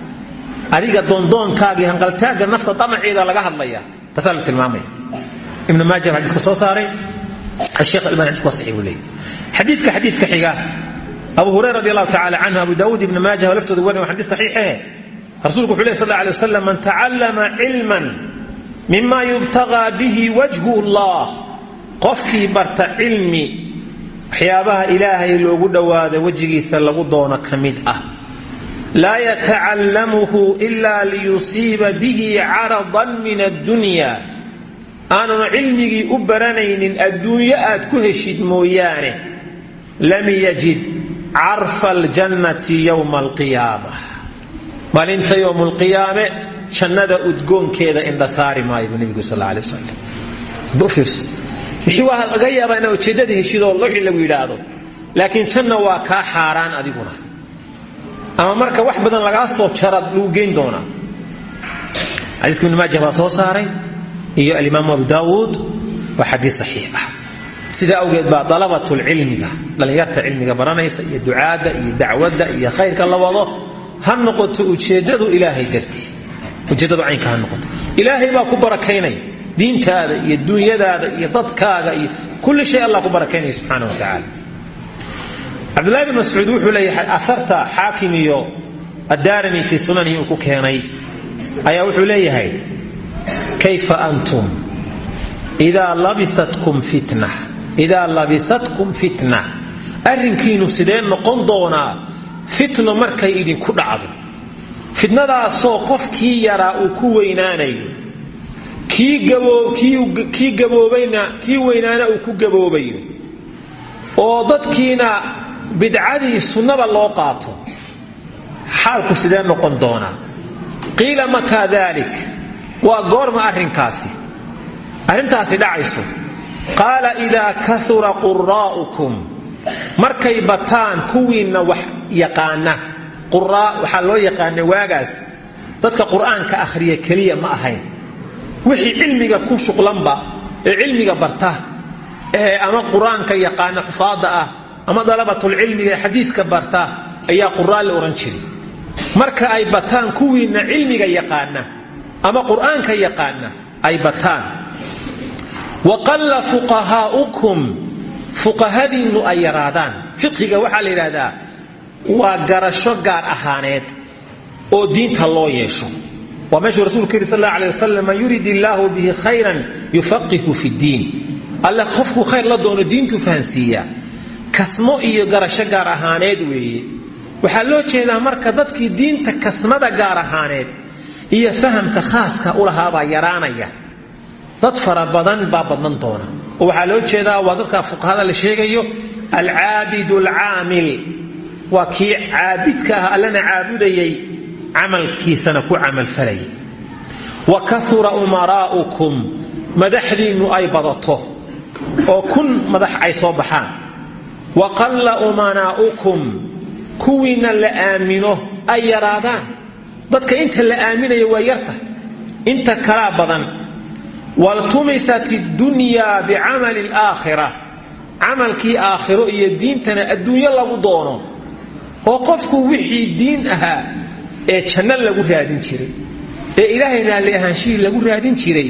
Adiga doondoonkaaga iyo hanqaltaagga nafta damaceeda laga hadlaya taasaa la tilmaamaya. Ibnu maaja baa xadiiska soo saaray. Asheekh albani xadisku waa saxiix buu leeyay xadiidka xadiidka xiga abu hurayra radi allahu tacala canhu abu daawuud ibnu maaja oo laftooda warin waa xadiis saxiixe rasuulku wuxuu leh sal alla alay wasalam man tacallama cilman mimaa yubtaaa bihi wajhu llah qofkii barta cilmi waxyaabaha ilaahay loogu dhowaada wejigiisa lagu doono ka mid ah laa yatacalamuhu ilaa liyusiiba bihi caradan min addunya aanuna cilmigii u baranaynin adduunyo aad ku heshid mooyaane lam yajid carfa aljannati yowma alqiyaama maalinta yowmlqiyaame jannada udgoonkeeda indha saari maayo buu nebigu sal alay wasalam wixii waa laga yaabaa inaa ujeeddada heshidoo wixii lagu yidhaahdo. Laakiin janna waa kaa xaaraan adiguna. Ama marka wax badan lagaa soo jara lagu geyn doonaa. Xadiiska ibnu maajah soo saaray iyo alimaamu abu daawuud waa xadiis saxiix ah. Sidaa awgeed baa dalabatulcilmiga dhallinyarta cilmiga baranaysa iyo ducaadda iyo dacwadda iyo khayrka la wado ha noqoto ujeeddadu ilaahay dartii ujeeddadu caynka ha noqoto ilaahay baa ku barakaynaya diintaada iyo dunyadaada iyo dadkaaga iyo kulli shay allah ku barakaynaya subxaana wa tacaala. Cabdullahi bin mascuud wuxuu leeyahay aarta xaakim iyo addaarani fii sunanihi ku keenay. Ayaa wuxuu leeyahay kayfa antum? Idaa labisatkum fitna. Idaa labisatkum fitna. Arrinkiinu sidee noqon doonaa fitno markay idinku dhacdo fitnadaasoo qofkii yaraa uu ku weynaanayo kii gaboobayna kii weynaana uu ku gaboobayo oo dadkiina bidcadii sunnaba loo qaato. Xaalku sidee noqon doonaa? Qiila makaa dalik waa goorma arrinkaasi? Arrintaasi dhacayso. Qaala idaa kaura quraa'ukum markay bataan kuwiinna wax yaqaana quraa waxaa loo yaqaana waagaas. Dadka qur'aanka akhriya ma ahayn. Wixii cilmiga ku shuqlanba ee cilmiga barta ee ama qur'aanka yaqaana ah ama dalabatulcilmiga ee xadiidka barta ayaa quraa la odhan jiray. Marka ay bataan kuwiinna cilmiga yaqaana ama qur'aanka yaqaana ay bataan. Wa qalla fuqahaa'ukum fuqahadiinnu ay yaraadaan. Fiqhiga waxaa la yidhaahdaa waa garasho gaar ahaaneed oo diinta loo yeesho. Waa meeshuu rasulku yidhi sal alla alay wasalam bihi khayran yufaqihu fi ddiin. Alle qofkuu khayr la doono diintuu fahansiiyaa kasmo iyo garasho gaar ahaaneed weeye. Waxaa loo jeedaa marka dadkii diinta kasmada gaar ahaaneed iyo fahamka khaaska u lahaabaa yaraanaya. Dad fara badan baa badnan doona. Oo waxaa loo jeedaa waa dadka la sheegayo alcaabidu alcaamil waa kii caabidka ah allana caabudayay camalkiisana ku camalfalayay wa kaura umaraa'ukum madaxdiinnu ay badato oo kun madax ay soo baxaan. Wa qalla umanaa'ukum kuwiina la aamino ay yaraadaan. Dadka inta la aaminayo waa yarta inta kalaa badan. Waltumisat اdunyaa bicamali اlaakhira camalkii aakhiro iyo diintana adduunyo lagu doono oo qofku wixii diin ahaa ee janno lagu raadin jiray ee ilaahay raalli ahaanshihii lagu raadin jiray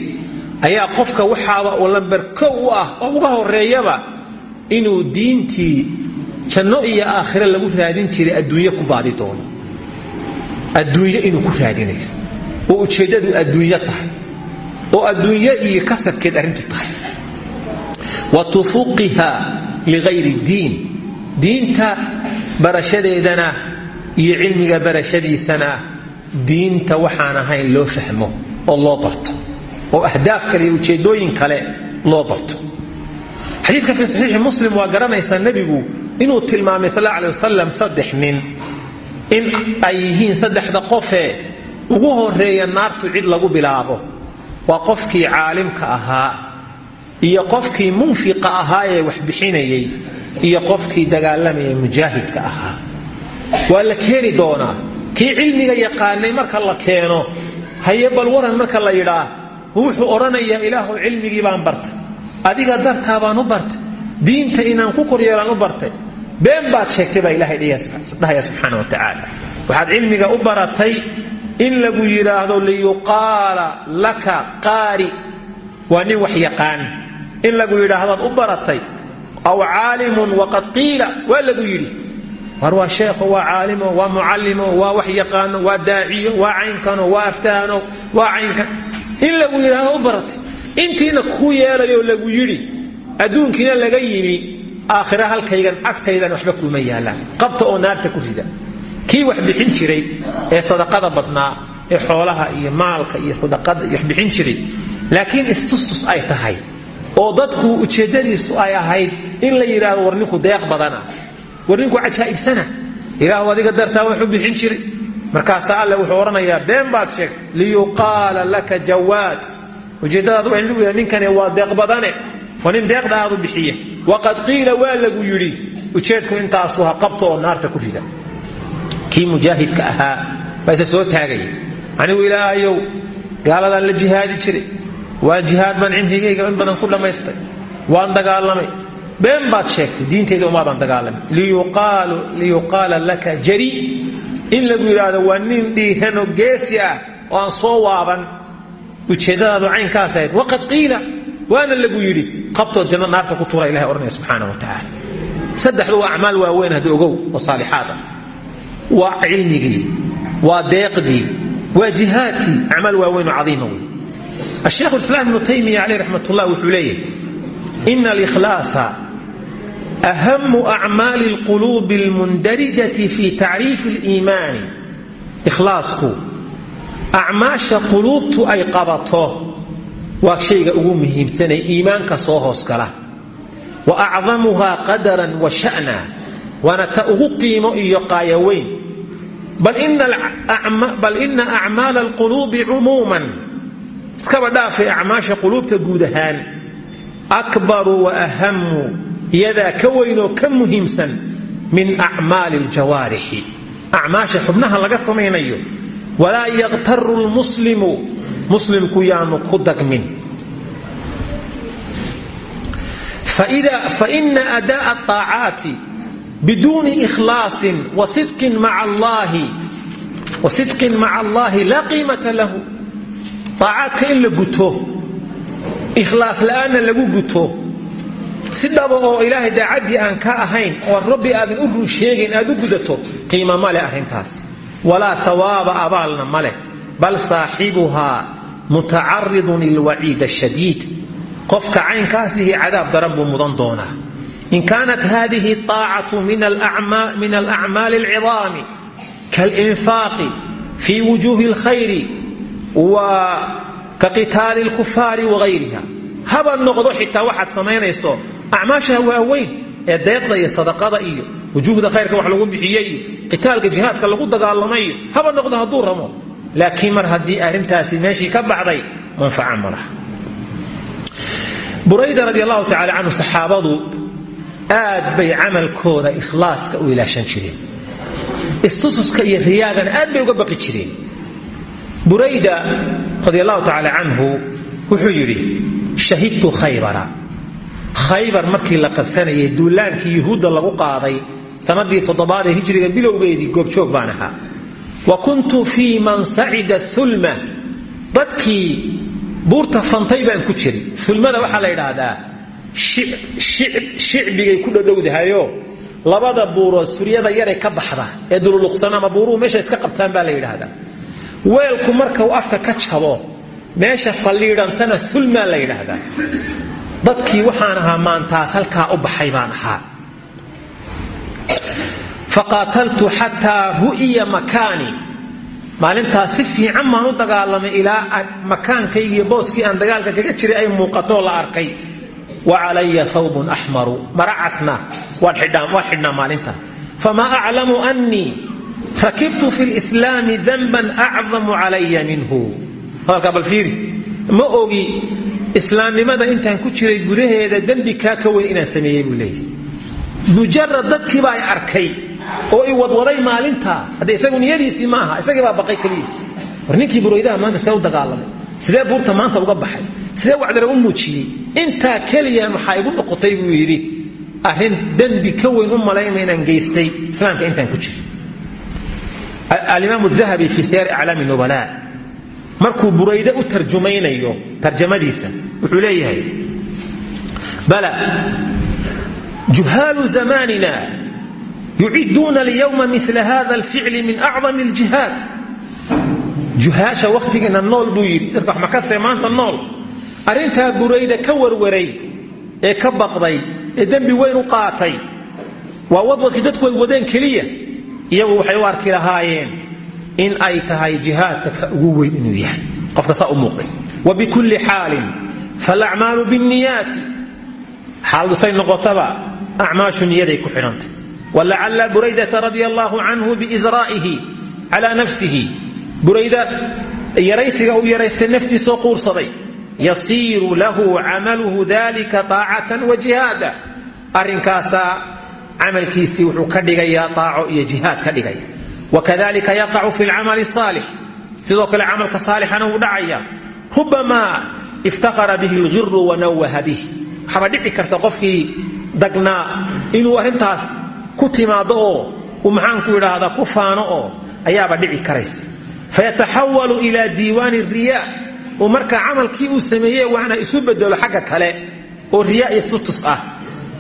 ayaa qofka waxaaba uu lamber kow u ah oo uga horeeyaba inuu diintii janno iyo aakhiro lagu raadin jiray adduunyo ku baadi doono. Adduunyo inuu ku raadinayo. Oo ujeeddadu adduunyo tahay oo adduunyo iyo kasabkeed arrintu tahay. Wa tufuqiha ligayri diin. Diinta barashadeedana iyo cilmiga barashadiisana diinta waxaan ahayn loo fahmo oo loo barto oo ahdaaf kale iyo ujeeddooyin kale loo barto. Xadiidka fii saxiixi muslim waa garanaysaa nebigu inuu tilmaamay sal alla alay saddex nin in ay yihiin saddexda qofee ugu horreeya naartu cid lagu bilaabo. Waa qofkii caalimka ahaa iyo qofkii munfiqa ahaa ee wax bixinayay iyo qofkii dagaalamayay mujaahidka ahaa. Waa la keeni doonaa. Kii cilmiga yaqaanay marka la keeno haye bal waran marka la yidhaa wuxuu odhanayaa ilaahu cilmigii baan bartay. Adiga dartaa baan u bartay. Diinta inaan ku koryeelaan u bartay. Been baad sheegtay baa ilahay dhahaya subxaana wa tacaala. Waxaad cilmiga u baratay in lagu yidhaahdo liyuqaala laka qaari. Waa nin wax in lagu yidhaahdaad u baratay aw caalimun waqad qiila waa lagu yidhi. War waa sheekho waa caalimo waa mucallimo waa wax yaqaano waa daaciyo waa caynkano waa aftahano waa caynkan in lagu yidhaahdo u baratay. Intiina kuu lagu yidhi. Adduunkiina laga yimi aakhira halkaygan agtaydan waxba kuuma yaalaan qabta oo naarta ku rida. Kii wax bixin jiray ee sadaqada badnaa ee xoolaha iyo maalka iyo sadaqada wax bixin jiray. Laakiin istustus ay tahay oo dadku ujeeddadiisu ay ahayd in la yidhaahdo war ninku deeq badana. War ninku cajaa'ibsana. Ilaahu adiga dartaa waxu bixin jiray. Markaasaa alle wuxuu odhanayaa been baad sheegtay. Liyuqaala laka jawaad. Ujeeddadaad waa in ninkani waa deeq badane. Waa nin deeqda waqad qiila waa lagu yidhi ujeedku intaasu ha qabto oo naarta ku rida. Kii mujaahidka ahaa baa isa soo taagaya anigu ilaahayow gaaladaan la jihaadi jiray waan jihaad baan cimrigayga in badan ku dhammaystay waan dagaalamay. Been baad sheegtay diintayda umaadaan dagaalamay. Liyuqaala laka jari. In lagu yidhaahdo waa nin dhiiranoo ah oo soo waaban. Ujeeddadaadu caynkaas ahayd. Waqad qiila. Waana lagu yidhi qabtood janno naarta ku tuura ilahay odhanaya subxaana wa tacaala saddexdu waa acmaal waaweyn ogow oo saalixaad ah. Waa cilmigii waa deeqdii waa jihaadkii acmaal waaweyn oo cadiima asheikhu islaam ibnu taymiya caleyh raxmat ullah wuxuu leeyahay ina alikhlaasa ahamu acmaali alquluubi almundarijati fi tacriifi aliimaani. Ikhlaasku acmaasha quluubtu ay qabato waa shayga ugu muhiimsanay iimaanka soo hoosgala wa acdamuhaa qadaran wa sha'na waana ta ugu qiimo iyo iskaba dhaafay acmaasha quluubta guud ahaan. Akbaru wa ahamu iyadaa ka weynoo ka muhiimsan min acmaali aljawaarixi acmaasha xubnaha laga samaynayo. Walaa yaktaru lmuslimu muslimku yaanu ku dagmin. Faina adaa aacaati biduuni ikhlaasin wasidqin maca allahi laa qiimata lahu aacaadka in la guto ikhlaas la'aanna lagu guto si dhaba oo ilaahay daacaddii aan ka ahayn oo rabbi aadan u run sheegayn aad u gudato qiima ma leh arrintaas. Walaa hawaaba abaalna ma leh bal saaxibuhaa mutacaridun lilwaciid ashadiid. Qofka caynkaasihi cadaab daran buu mudan doonaa. In kaanat hadihi aacatu min alacmaali alcidaami kaalinfaaqi fii wujuuhi alkhayri wa ka qitaali lkufaari wagayriha haba noqdo xitaa waxaad samaynayso acmaasha waaweyn ee deeqda iyo sadaqada iyo wujuuhda khayrka wax lagu bixiye iyo qitaalka jihaadka lagu dagaalamayo haba noqdo hadduu ramo. Laakiin mar haddii arrintaasi meeshii ka baxday manfaca ma laha. Burayda radi allahu tacala canhu saxaabadu aad bay camalkooda ikhlaaska u ilaashan jireen. Istutuska iyo riyaagana aad bay uga baqi jireen burayda radi allahu tacaala canhu wuxuu yidhi shahidtu khaybara. Khaybar markii la qabsanayay duulaankii yuhuudda lagu qaaday sanadii toddobaad ee hijriga bilowgeedii goobjoog baan ahaa. Wa kuntu fii man sacida ulma dadkii buurta fantay ku jiray. Ulmada waxaa la yidhaahdaa shicbigay ku dhadhowdahayo. Labada buurood suryada yaray ka baxda. Ee dululuqsan ama buuruhu meesha iska qabtaan baa la yidhaahdaa weelku marka uu afka ka jabo meesha falliidhantana ulmaa la yidhaahdaa. Dadkii waxaan ahaa maantaas halkaa u baxay baan ahaa. Faqaataltu xataa ru'iya makaani. Maalintaas si fiican baan dagaalamay ilaa makaankaygiiyo booskii aan dagaalka kaga jiray ay muuqatoo la arkay. Wa calaya thawbun axmaru maracasna waan xidhnaa maalinta famaa aclamu annii rakibtu fi lislaami danban acdamu calaya minhu hadalkaa bal fiiri ma ogi islaamnimada intaan ku jiray gudaheeda dembi kaa ka weyn inaan sameeyey buu leeyahy mujarad dadkiibaa ay arkay oo i wadwaday maalintaa hadde isagu niyadiisii ma isagii baa baqay keliya war ninkii maanta see u dagaalamay sidee buurta maanta uga baxay sidee wacdare u muujiyey intaa keliya waxaa igu noqotay buu yidhi arrin dembi ka weyn u malayma inaan geystay islaamka intaan ku jiro alimaam dahabi fii siyar aclaami nubala markuu burayde u tarjumaynayo tarjamadiisa wuxuu leeyahay bala juhaalu zamanina yuciduuna alyawma mila hada alficli min acdam aljihaad. Juhaasha wakhtigiina nool buu yidhi dadka wax makastee maanta nool. Arrintaa burayda ka warwaray ee ka baqday ee dembi weyn u iyagu waxay u arki lahaayeen in ay tahay jihaadka ka ugu weyn inuu yahay. Qofka saa u muuqday wa bikulli xaalin falacmaalu binniyaati xaaladu say noqotaba acmaashu niyaday ku xidhantay walacalla buraydata radia allaahu canhu biisraa'ihi calaa nafsihi. Burayda yaraysiga uu yaraystay naftiisoo quursaday. Yasiiru lahu camaluhu dalika taacatan wa jihaada. Arrinkaasaa camalkiisii wuxuu ka dhigayaa aaco iyo jihaad ka dhigaya wakadalika yaqacu fi lcamali saalix. Sidoo kale camalka saalixana wuu dhacaya. Rubamaa iftaqara bihi lgiru wanawaha bih waxaaba dhici karta qofkii dagnaa inuu arrintaas ku timaado oo uu maxaanku idhaahdaa ku faano oo ayaaba dhici karaysa. Fayataxawalu ila diiwaani riya uu markaa uu sameeye waana isu bedelo xagga kale oo riya iyo sutus ah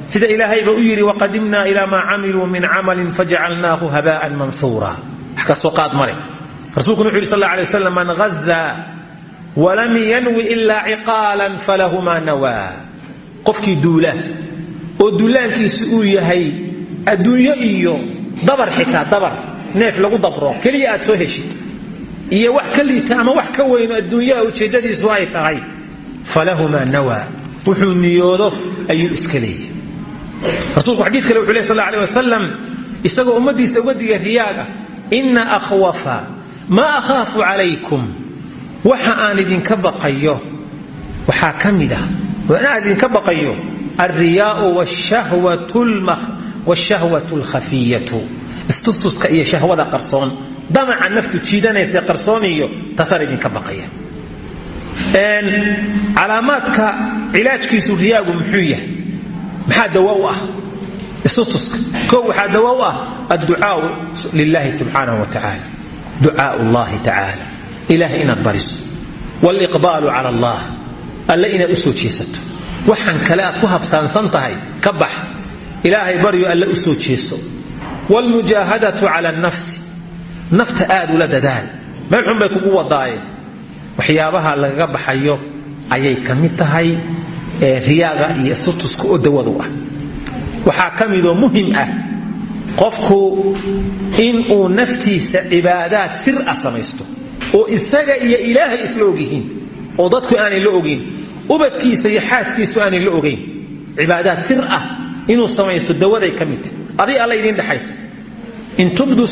sida ilaahayba u yidhi waqadimna ila maa camiluu min camalin fajacalnaahu habaan manhuura wax ka soo qaad male rasulkuna wuxu yhi sal alay waslam man haza walam yanwi ilaa ciqaalan falahu maa nawaa duula oo duulaankiisu uu yahay adduunyo iyo dabar xitaa dabar neef lagu dabro keliya aad soo heshid iyo wax ka ama wax ka weyno adduunyaha ujeeddadiisu ay tahay falahu maa nawaa wuxuu niyoodo ayuu iska leeyahy rasuulku xadiid kale wuxu ley sal alay wasalam isagoo ummaddiisa uga diga riyaaga ina akhwafa maa akhaafu calaykum waxa aan idinka baqayo waxaa ka mid ah aan idinka baqayo alriyaau washahwat lkhafiyatu istustuska iyo shahwada qarsoon damaca naftu jiidanaysa qarsoon iyo taasaan idinka baqaya. Calaamaadka cilaajkiisu riyaagu muxuu yahay maxaa dawa u ah istutuska koo waxaa dawa u ah? Adducaau lilahi subxaanahu wa tacaala. Ducaau llahi tacaala. Ilahay inaad bariso. Waliqbaalu cala allah. Alle inaad u soo jeesato. Aad ku habsaansan tahay. Ka bax. Ilaahay baryo alle u soo jeeso. Wlmujaahadatu cala nafta aad ula dadaal. Meel xun bay kugu wadaaye waxyaabaha lagaga baxayo ayay ka mid tahay ee riyaaga iyo istutuska oo dawadu ah. Waxaa ka midoo muhiim ah qofku inuu naftiisa cibaadaad sir ah oo isaga iyo ilaahay isla ogyihiin oo dadku aanay la ogayn ubadkiisa iyo xaaskiisu aanay la ogayn cibaadaad sir ah inuu samaysto dawaday ka midta alla idiin dhexaysa in tubdu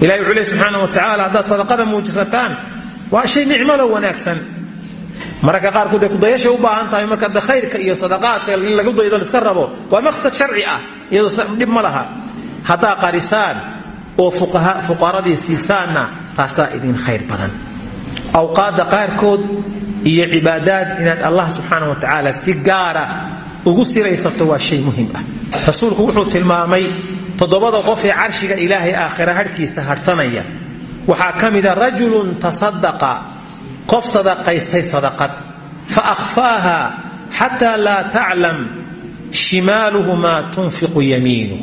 ilahi wuxuu le subxaana wa tacaala haddaad sadaqada muujisataan waa shay nicmalo wanaagsan mararka qaarkood kudayashay u baahan tahay marka de khayrka iyo sadaqaadka lagu daydo laiska rabo waa maqsad sharci ah iyadoo dhib ma laha. Haddaa qarisaan oo fuqaradii siisaanna taasaa idin khayr badan. Awqaadda qaarkood iyo cibaadaad inaad allah subxaana wa tacaala si gaara ugu siraysato waa shay muhiim ah. Rasuulku wuxuu tilmaamay toddobada qof ee carshiga ilaahay aakhira hadhkiisa hadhsanaya waxaa ka mida rajulun tasadaqa qof sadaqaystay sadaqad. Fa akhfaaha xataa laa taclam shimaaluhu maa tunfiqu yamiinu.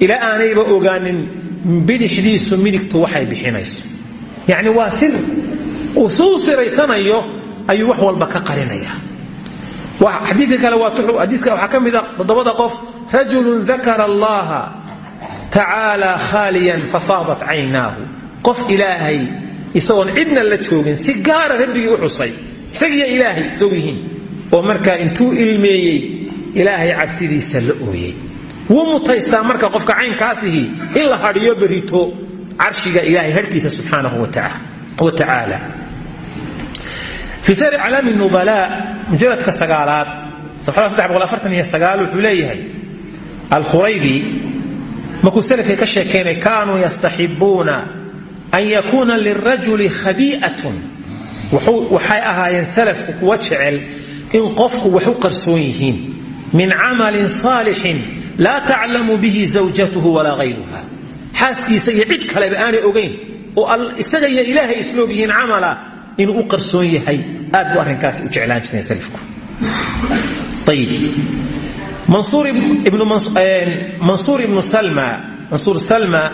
Ilaa aanayba ogaanin bidixdiisu midigtu waxay bixinayso. Yacni waa sir uu suu siraysanayo wax walba ka qarinaya. Xadiidka kale xadiiska waxaa ka mida toddobada qof rajulun dakara allaha tacaala khaaliyan fafaadat caynaahu. Qof ilaahay isagoon cidna la joogin si gaara rabbigii u xusay isagiyo ilaahay isog yihiin. Oo markaa intuu ilmeeyey ilaahay cabsidiisa la ooyey. Wuu mutaystaa marka qofka caynkaasihi in la hadhiyo berito carshiga ilaahay harhkiisa subxaanahu wa tacaala. Fii sayr calaami nubalaa mujaladka sagaalaad wuxuu leeyahay alkhuraybi markuu salafkii ka sheekeynay kaanuu yastaxibuuna an yakuuna lirajuli khabii'atun waxay ahaayeen salafku kuwa jecel in qofku wax qarsoon yihiin min camalin saalixin laa taclamu bihi zawjatuhu walaa hayruha xaaskiisa iyo cid kaleba aanay oo isaga iyo ilaahay isloog yihiin camala u qarsoon yahay aad buu arrinkaasi u jeclaan jireen salafku ayib mansuur ibnu salma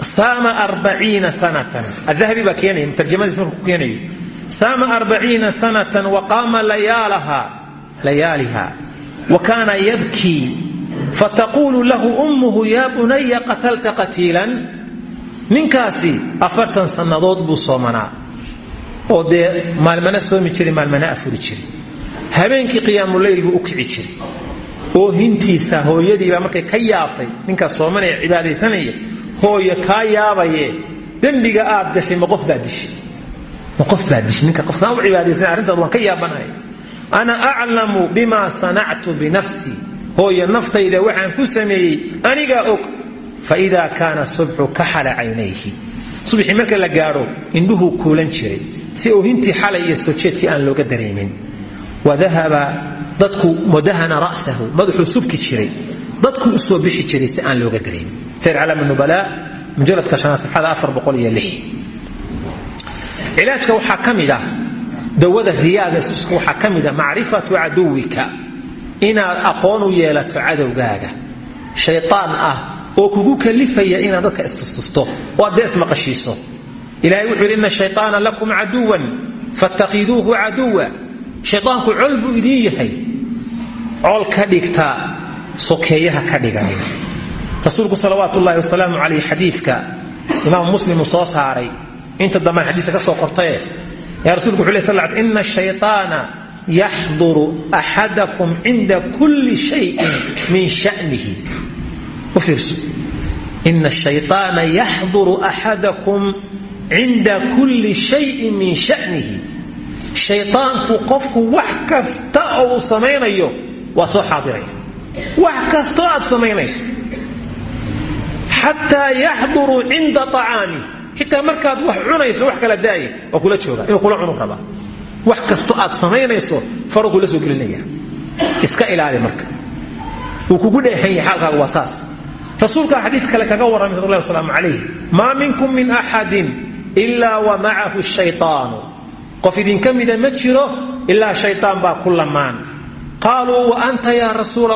saama arbaciina sanatan. Adahabi baa keenaya tarjamadiis markuu ku keenayo saama arbaciina sanatan wa qaama layaaliha. Wa kaana yabkii fataquulu lahu ummuhu yaa bunaya qatalta qatiilan. Ninkaasi afartan sannadood buu soomanaa oo dee maalmana soomi jiray maalmana afuri jiray. Habeenkii qiyaamuleyl buu u kici jiray. Oo hintiisa hooyadiibaa markay ka yaabtay ninkaas soomanaya hooyo kaa yaabaye dembiga aad gashay ma qof baa dishay. Ma qof baa dishay ninka qofkaan u cibaadaysanay arrintaad waan ka yaabanahay. Ana aclamu bima sanactu binafsii hooyo naftayda waxaan ku sameeyey anigaa og faida kaana subxu kaxala caynayhi. Subaxii marka la gaadho indhuhuu kuulan jiray si oohintii xalay iyo soo aan looga dareemin. Wadahaba dadku wadahana ra'sahu madaxuu subki jiray. Dadkuu u soo bixi jiray si aan looga dareemin cilaajka waxaa ka mid ah dawada riyaaga waxaa ka mid ah macrifatu caduwika inaad aqoon u yeelato cadowgaaga. Shaytaan ah oo kugu kalifaya inaad dadka istustusto oo aad dee ismaqashiiso. Ilahay wuxuu yidhi ina shayaana lakum caduwan fattakiduuhu caduwa. Shayaanku col buu idiin yahay. Col ka dhigta sokeeyaha ka dhiganay rasuulku salawaat ullahi wasalaamu calayh xadiidka imaamu muslimu soo saaray. Inta dambaan xadiiska ka soo qortaye yaa rasulku wuxu ley sal l ina shayaana yaxduru axadakum kulli shayin min shanihi. U fiirso. Ina shayaana yaxduru axadakum kulli shayin min shanihi. Shayaanku qofku wax kasta samaynayo waa soo xaadiraya wax kastoo xataa yaxduru cinda acaami xitaa markaad wax cunayso wax kala daaya waa kula jooga inuu kula cunu rabaa wax kastoo aad samaynayso faruu kula soo gelinaya. Iska ilaali marka. Wuu kugu dheehan yahay xaalkaaga waa saas. Rasuulkaa kale kaga warramay sal llahi wasalaamu calayh maa minkum min axadin ilaa wa macahu shaytaanu. Qof idinka mida ma jiro ilaa shaytaan baa ku lamaan. Qaaluu wa anta yaa rasuul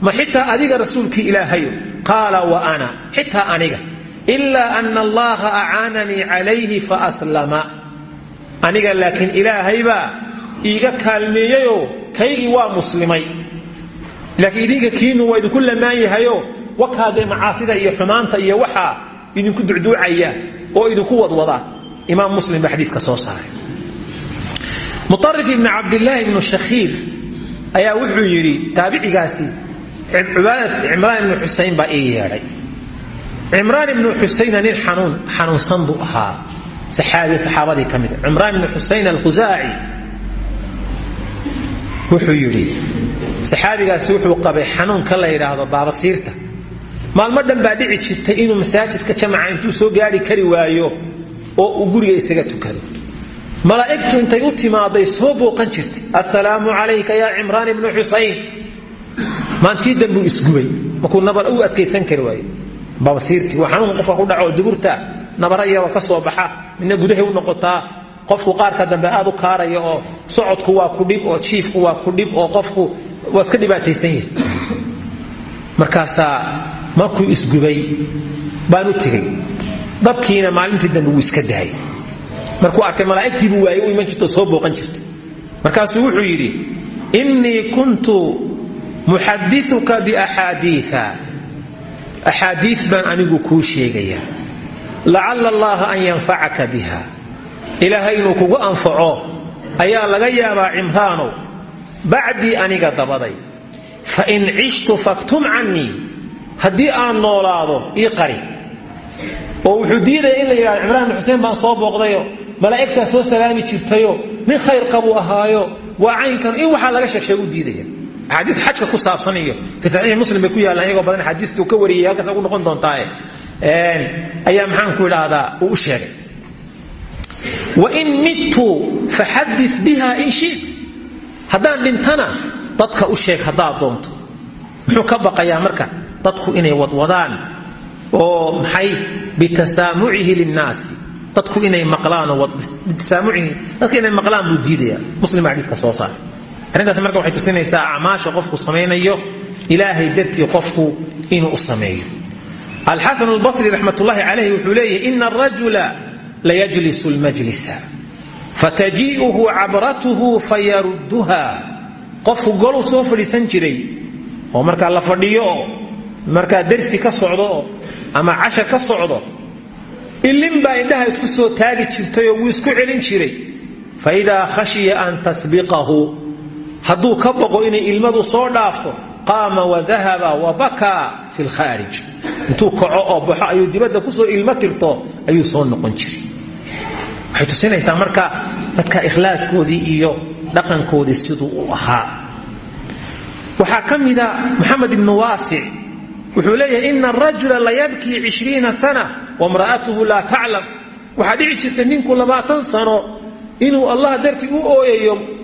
ma xitaa adiga rasuulkii ilaahayo qaala wa ana xitaa aniga. Ilaa ana allaha acaananii calayhi faaslama aniga laakiin ilaahaybaa iiga kaalmeeyeyoo kaygii waa muslimay. Laakiin idinka kiinu waa idinku lamaan yahayo wakaadee macaasida iyo xumaanta iyo waxaa idinku ducduucaya oo idinku wadwada. Imaam muslim baa xadiidka soo saaray. Muarif ibni cabdilaahi ibnu shakhiir ayaa wuxuu yidhi taabicigaasi cimraan ibnu xusayn baa ii yeedhay cimraan ibnu xusayna nin xanuun xanuunsan buu ahaa saxaabi saxaabadii ka mida cimraan ibnu xusayn alkhusaaci wuxuu yidhi saxaabigaasi wuxuu qabay xanuunka la yidhaahdo baabasiirta maalmo dhan baa dhici jirtay inuu masaajidka jamaca intuu soo gaari kari waayo oo uu guriga isaga tukado malaa'igtu intay u timaaday soo booqan jirtay assalaamu calayka yaa cimraan ibnu xusayn maantii dambuu isgubay. Markuu nabar u adkaysan kari waaye. Baabasiirtii waa xanuun ku dhaco duburta. Nabara yaroo ka soo baxa. Midna gudahay u noqotaa qofku qaarka dambe aad u kaaraya oo socodku waa ku dhib oo jiifku waa ku dhib oo qofku waa iska dhibaataysan yahay. Markaasaa markuu isgubay baan u tegey. Dabkiina maalintii dambe iska daayay markuu arkay malaa'igtiibuu waaye u iman jirtoo soo booqan jirta markaasuu wuxuu yidhi innii kuntu muxadiuka biaxaadiia axaadii baan anigu kuu sheegayaa. Lacalla allaha an yanfacaka biha ilaahay inuu kugu anfaco ayaa laga yaabaa cimraanow bacdii aniga dabaday. Fain cishtu faktum cannii. Haddii aan noolaado ii qari. Oo wuxuu diidaya in la yidhahdo cimraan xuseen baan soo booqdayo malaa'igtaa soo salaami jirtayo nin khayr qabuu ahaayo waa caynkan. In waxaa laga sheegsheeg u diidaya axaadii xajka ku saabsan iyo fi saxiixi muslim bay ku yaallaan iyagoo badan axaadiistuu ka wariyay halkaas ugu noqon doontaae ayaa maxaan ku idhaahdaa uu u sheegay. Wain midtu faxadi biha in shit haddaan dhintana dadka u sheeg haddaad doonto. Muxuu ka baqayaa marka dadku inay wadwadaan oo maxay? Bitasaamucihi linnaasi. Dadku inay maqlaanbitasaamucihi dadka inay maqlaan buu diidaya muslim baa xadiidka soo saar arrintaas marka waxay tusinaysaa acmaasha qofku samaynayo ilaahay dartii qofku inuu u sameeyo. Alxasan albasri raxmatullaahi calayhi wuxuu leeyahy ina arajula layajlisu lmajlisa fatajii'uhu cabratuhu fayarudduha. Qofku goluu soo fadhiisan jiray oo markaa la fadhiyo oo dersi ka socdo ama cashar ka socdo ilin baa indhaha isku soo taagi jirtayoo wuu isku celin jiray. Faidaa khashiya an tasbiqahu hadduu ka baqo inay ilmadu soo dhaafto qaama wadahaba wabakaa fi lkhaarij intuu kaco oo baxo ayuu dibadda ku soo ilmo tirto ayuu soo noqon jiray. Waxay tusinaysaa marka dadka ikhlaaskoodii iyo dhaqankoodii siduu u ahaa. Waxaa ka mida maxamed ibnu waasic wuxuu leeyahay ina arajula layabkii cishriina sana wamra'atuhu laa taclam waxaa dhici jirta ninku labaatan sano inuu allah dartii u ooyayo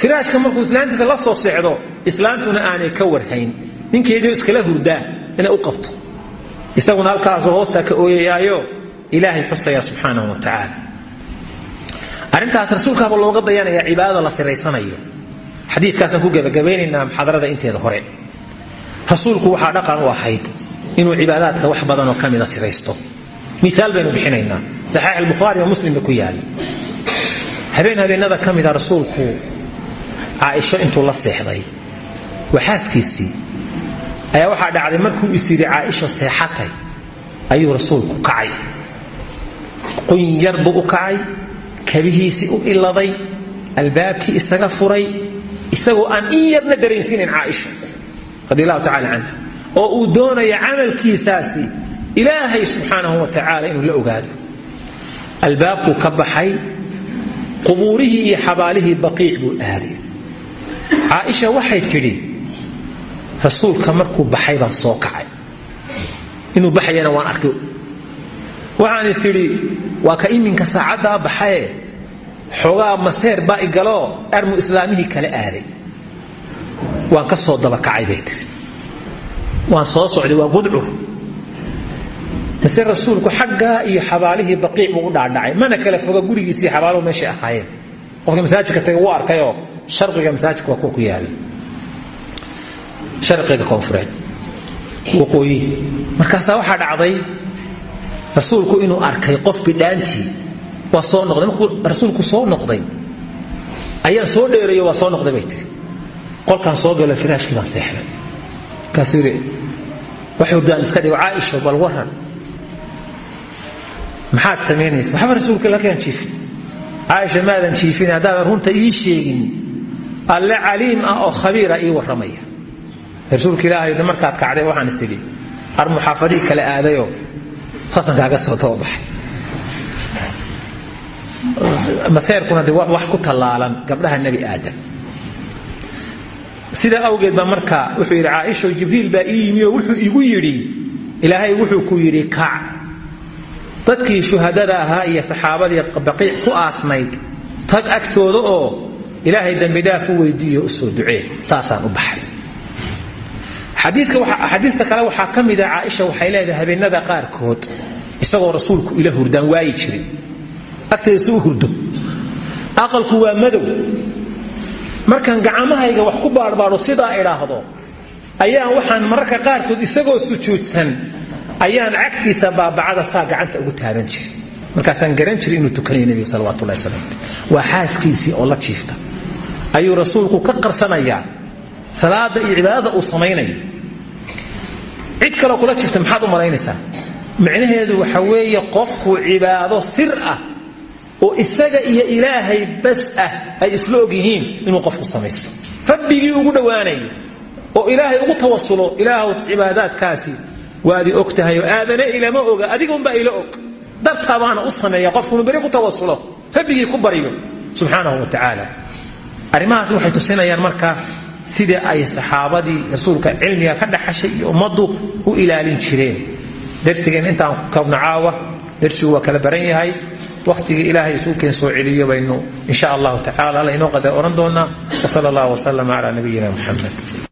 firaashka markuu islaantiisa la soo seexdo islaantuna aanay ka warhayn. Ninkeediio iskala hurdaa inay qabto. Isaguna halkaasoo hoostaa ka ooyayaayo ilaahay xusaya subxaanahu wa tacaala. Arrintaas rasuulkaaba looga dayanaya cibaadada la siraysanayo. Xadiikaasaan ku gebagabaynaynaa muxaadarada inteeda hore. Rasuulku waxaa dhaqan u ahayd inuu cibaadaadka wax badanoo ka mida siraysto. Miaal baynu bixinaynaa. Saxiix albukhaari oo muslimba ku yaalla habeen habeenada ka rasuulku caaisho intuu la seexday. Waa ayaa waxaa dhacday markuu is yidhi caaisho seexatay. Ayuu rasuulku kacay. Qunyar buu u u iladay albaabkii isaga furay isagoo aan in yarna daraynsinayn caaisha radi allahu tacala canha oo uu doonaya camalkiisaasi ilaahay subxaanahu wa tacaala inuu la ogaado. Albaabkuu ka baxay qubuurihii iyo xabaalihii baqiic buu aaday caaisha waxay tidhi rasuulka markuu baxay baan soo kacay. Inuu baxayana waan arkay. Waxaan is idhi waa ka iminka saacaddaa baxaye? Xoogaa maseer baa igaloo armu islaamihii kala aaday. Waan ka soo dabakacay bay tiri waan soo socday waa gudcur. Mise rasuulku xaggaa iyo xabaalihii baqiic buu dhaadhacay. Mana kala foga gurigiisii xabaaluhu meeshay ahaayeen. Qofkii masaajidka tagay wuu arkayoo sharqiga masaajidka waa ku yaalla sharqiga koonfureed. Waqooyi markaasaa waxaa dhacday rasuulku inuu arkay qof bidhaantii waa soo noqday. Markuu rasuulku soo noqday ayaan soo dheerayo waa soo noqday bay tiri. Soo galo firaashkii baan seexday. Markaasuu yidhi wax iska dhigo caaisho bal waran maxaad samaynaysa waxba rasuulka lakaan jiifin. Caaisha maadan jiifin haddaadan runta ii sheegin alle caliim ah oo khabiira ii warramaya. Rasuulka ilaahay markaad kacday waxaan isidhi ar muxaafadihii kale aadayoo sasankaaga soo tababaxay maseerkuna de wax ku tallaalan gabdhaha nebi aadam. Sidaa awgeed baa marka wuxuu yidhi caaisho jibriil baa ii wuxuu igu yidhi ilaahay wuxuu ku yidhi kac. Dadkii shuhadada ahaa iyo saxaabadii baqiic ku aasnayd tag agtooda oo ilaahay dembidhaaf u weydiiyo u soo ducee. Saasaan u baxay. Xadiista kale waxaa ka mida caaisha waxay leedahay habeenada qaarkood isagoo rasuulku ila hurdaan waayi jirin. Si u hurdo. Aqalku waa madow. Markaan gacamahayga wax ku baarbaaro sidaa idhaahdo ayaan waxaan mararka qaarkood isagoo sujuudsan ayaan cagtiisa baabacada saa ugu taaban jiray markaasaan garan jiray inuu tukanaya nebiga salawatulahi wasalam waa xaaskiisii oo la jiifta ayuu rasuulku ka qarsanayaa salaada iyo cibaadada uu samaynayo. Cid kaloo kula jiifta maxaad u malaynaysaa? Micnaheedu waxa weeye qofku cibaado sir ah oo isaga iyo ilaahay bas ah ay isla og inuu qofku samaysto. Rabbigii ugu dhowaanayo oo ilaahay ugu tawasulo ilaahw cibaadaadkaasi waadi og tahay oo aadane oga adigunbaa ila og. Dartaabaana u sameeya qofkunu beri ku tawasulo rabbigii ku baryo subxaanahu wa tacaala arrimahaas waxay tusinayaan marka sidai ay saxaabadii rasuulka cilmiga ka dhaxashay iyo ummaddu u ilaalin jireen. Darsigeen intaan kabno caawa darsigu waa kala baran yahay. Wakhtigii ilaahay isuukeen soo celiyo baynu insha allahu tacala alla inoo qadar odhan doonaa. Wsal allah wslama cala nabiyina muxamed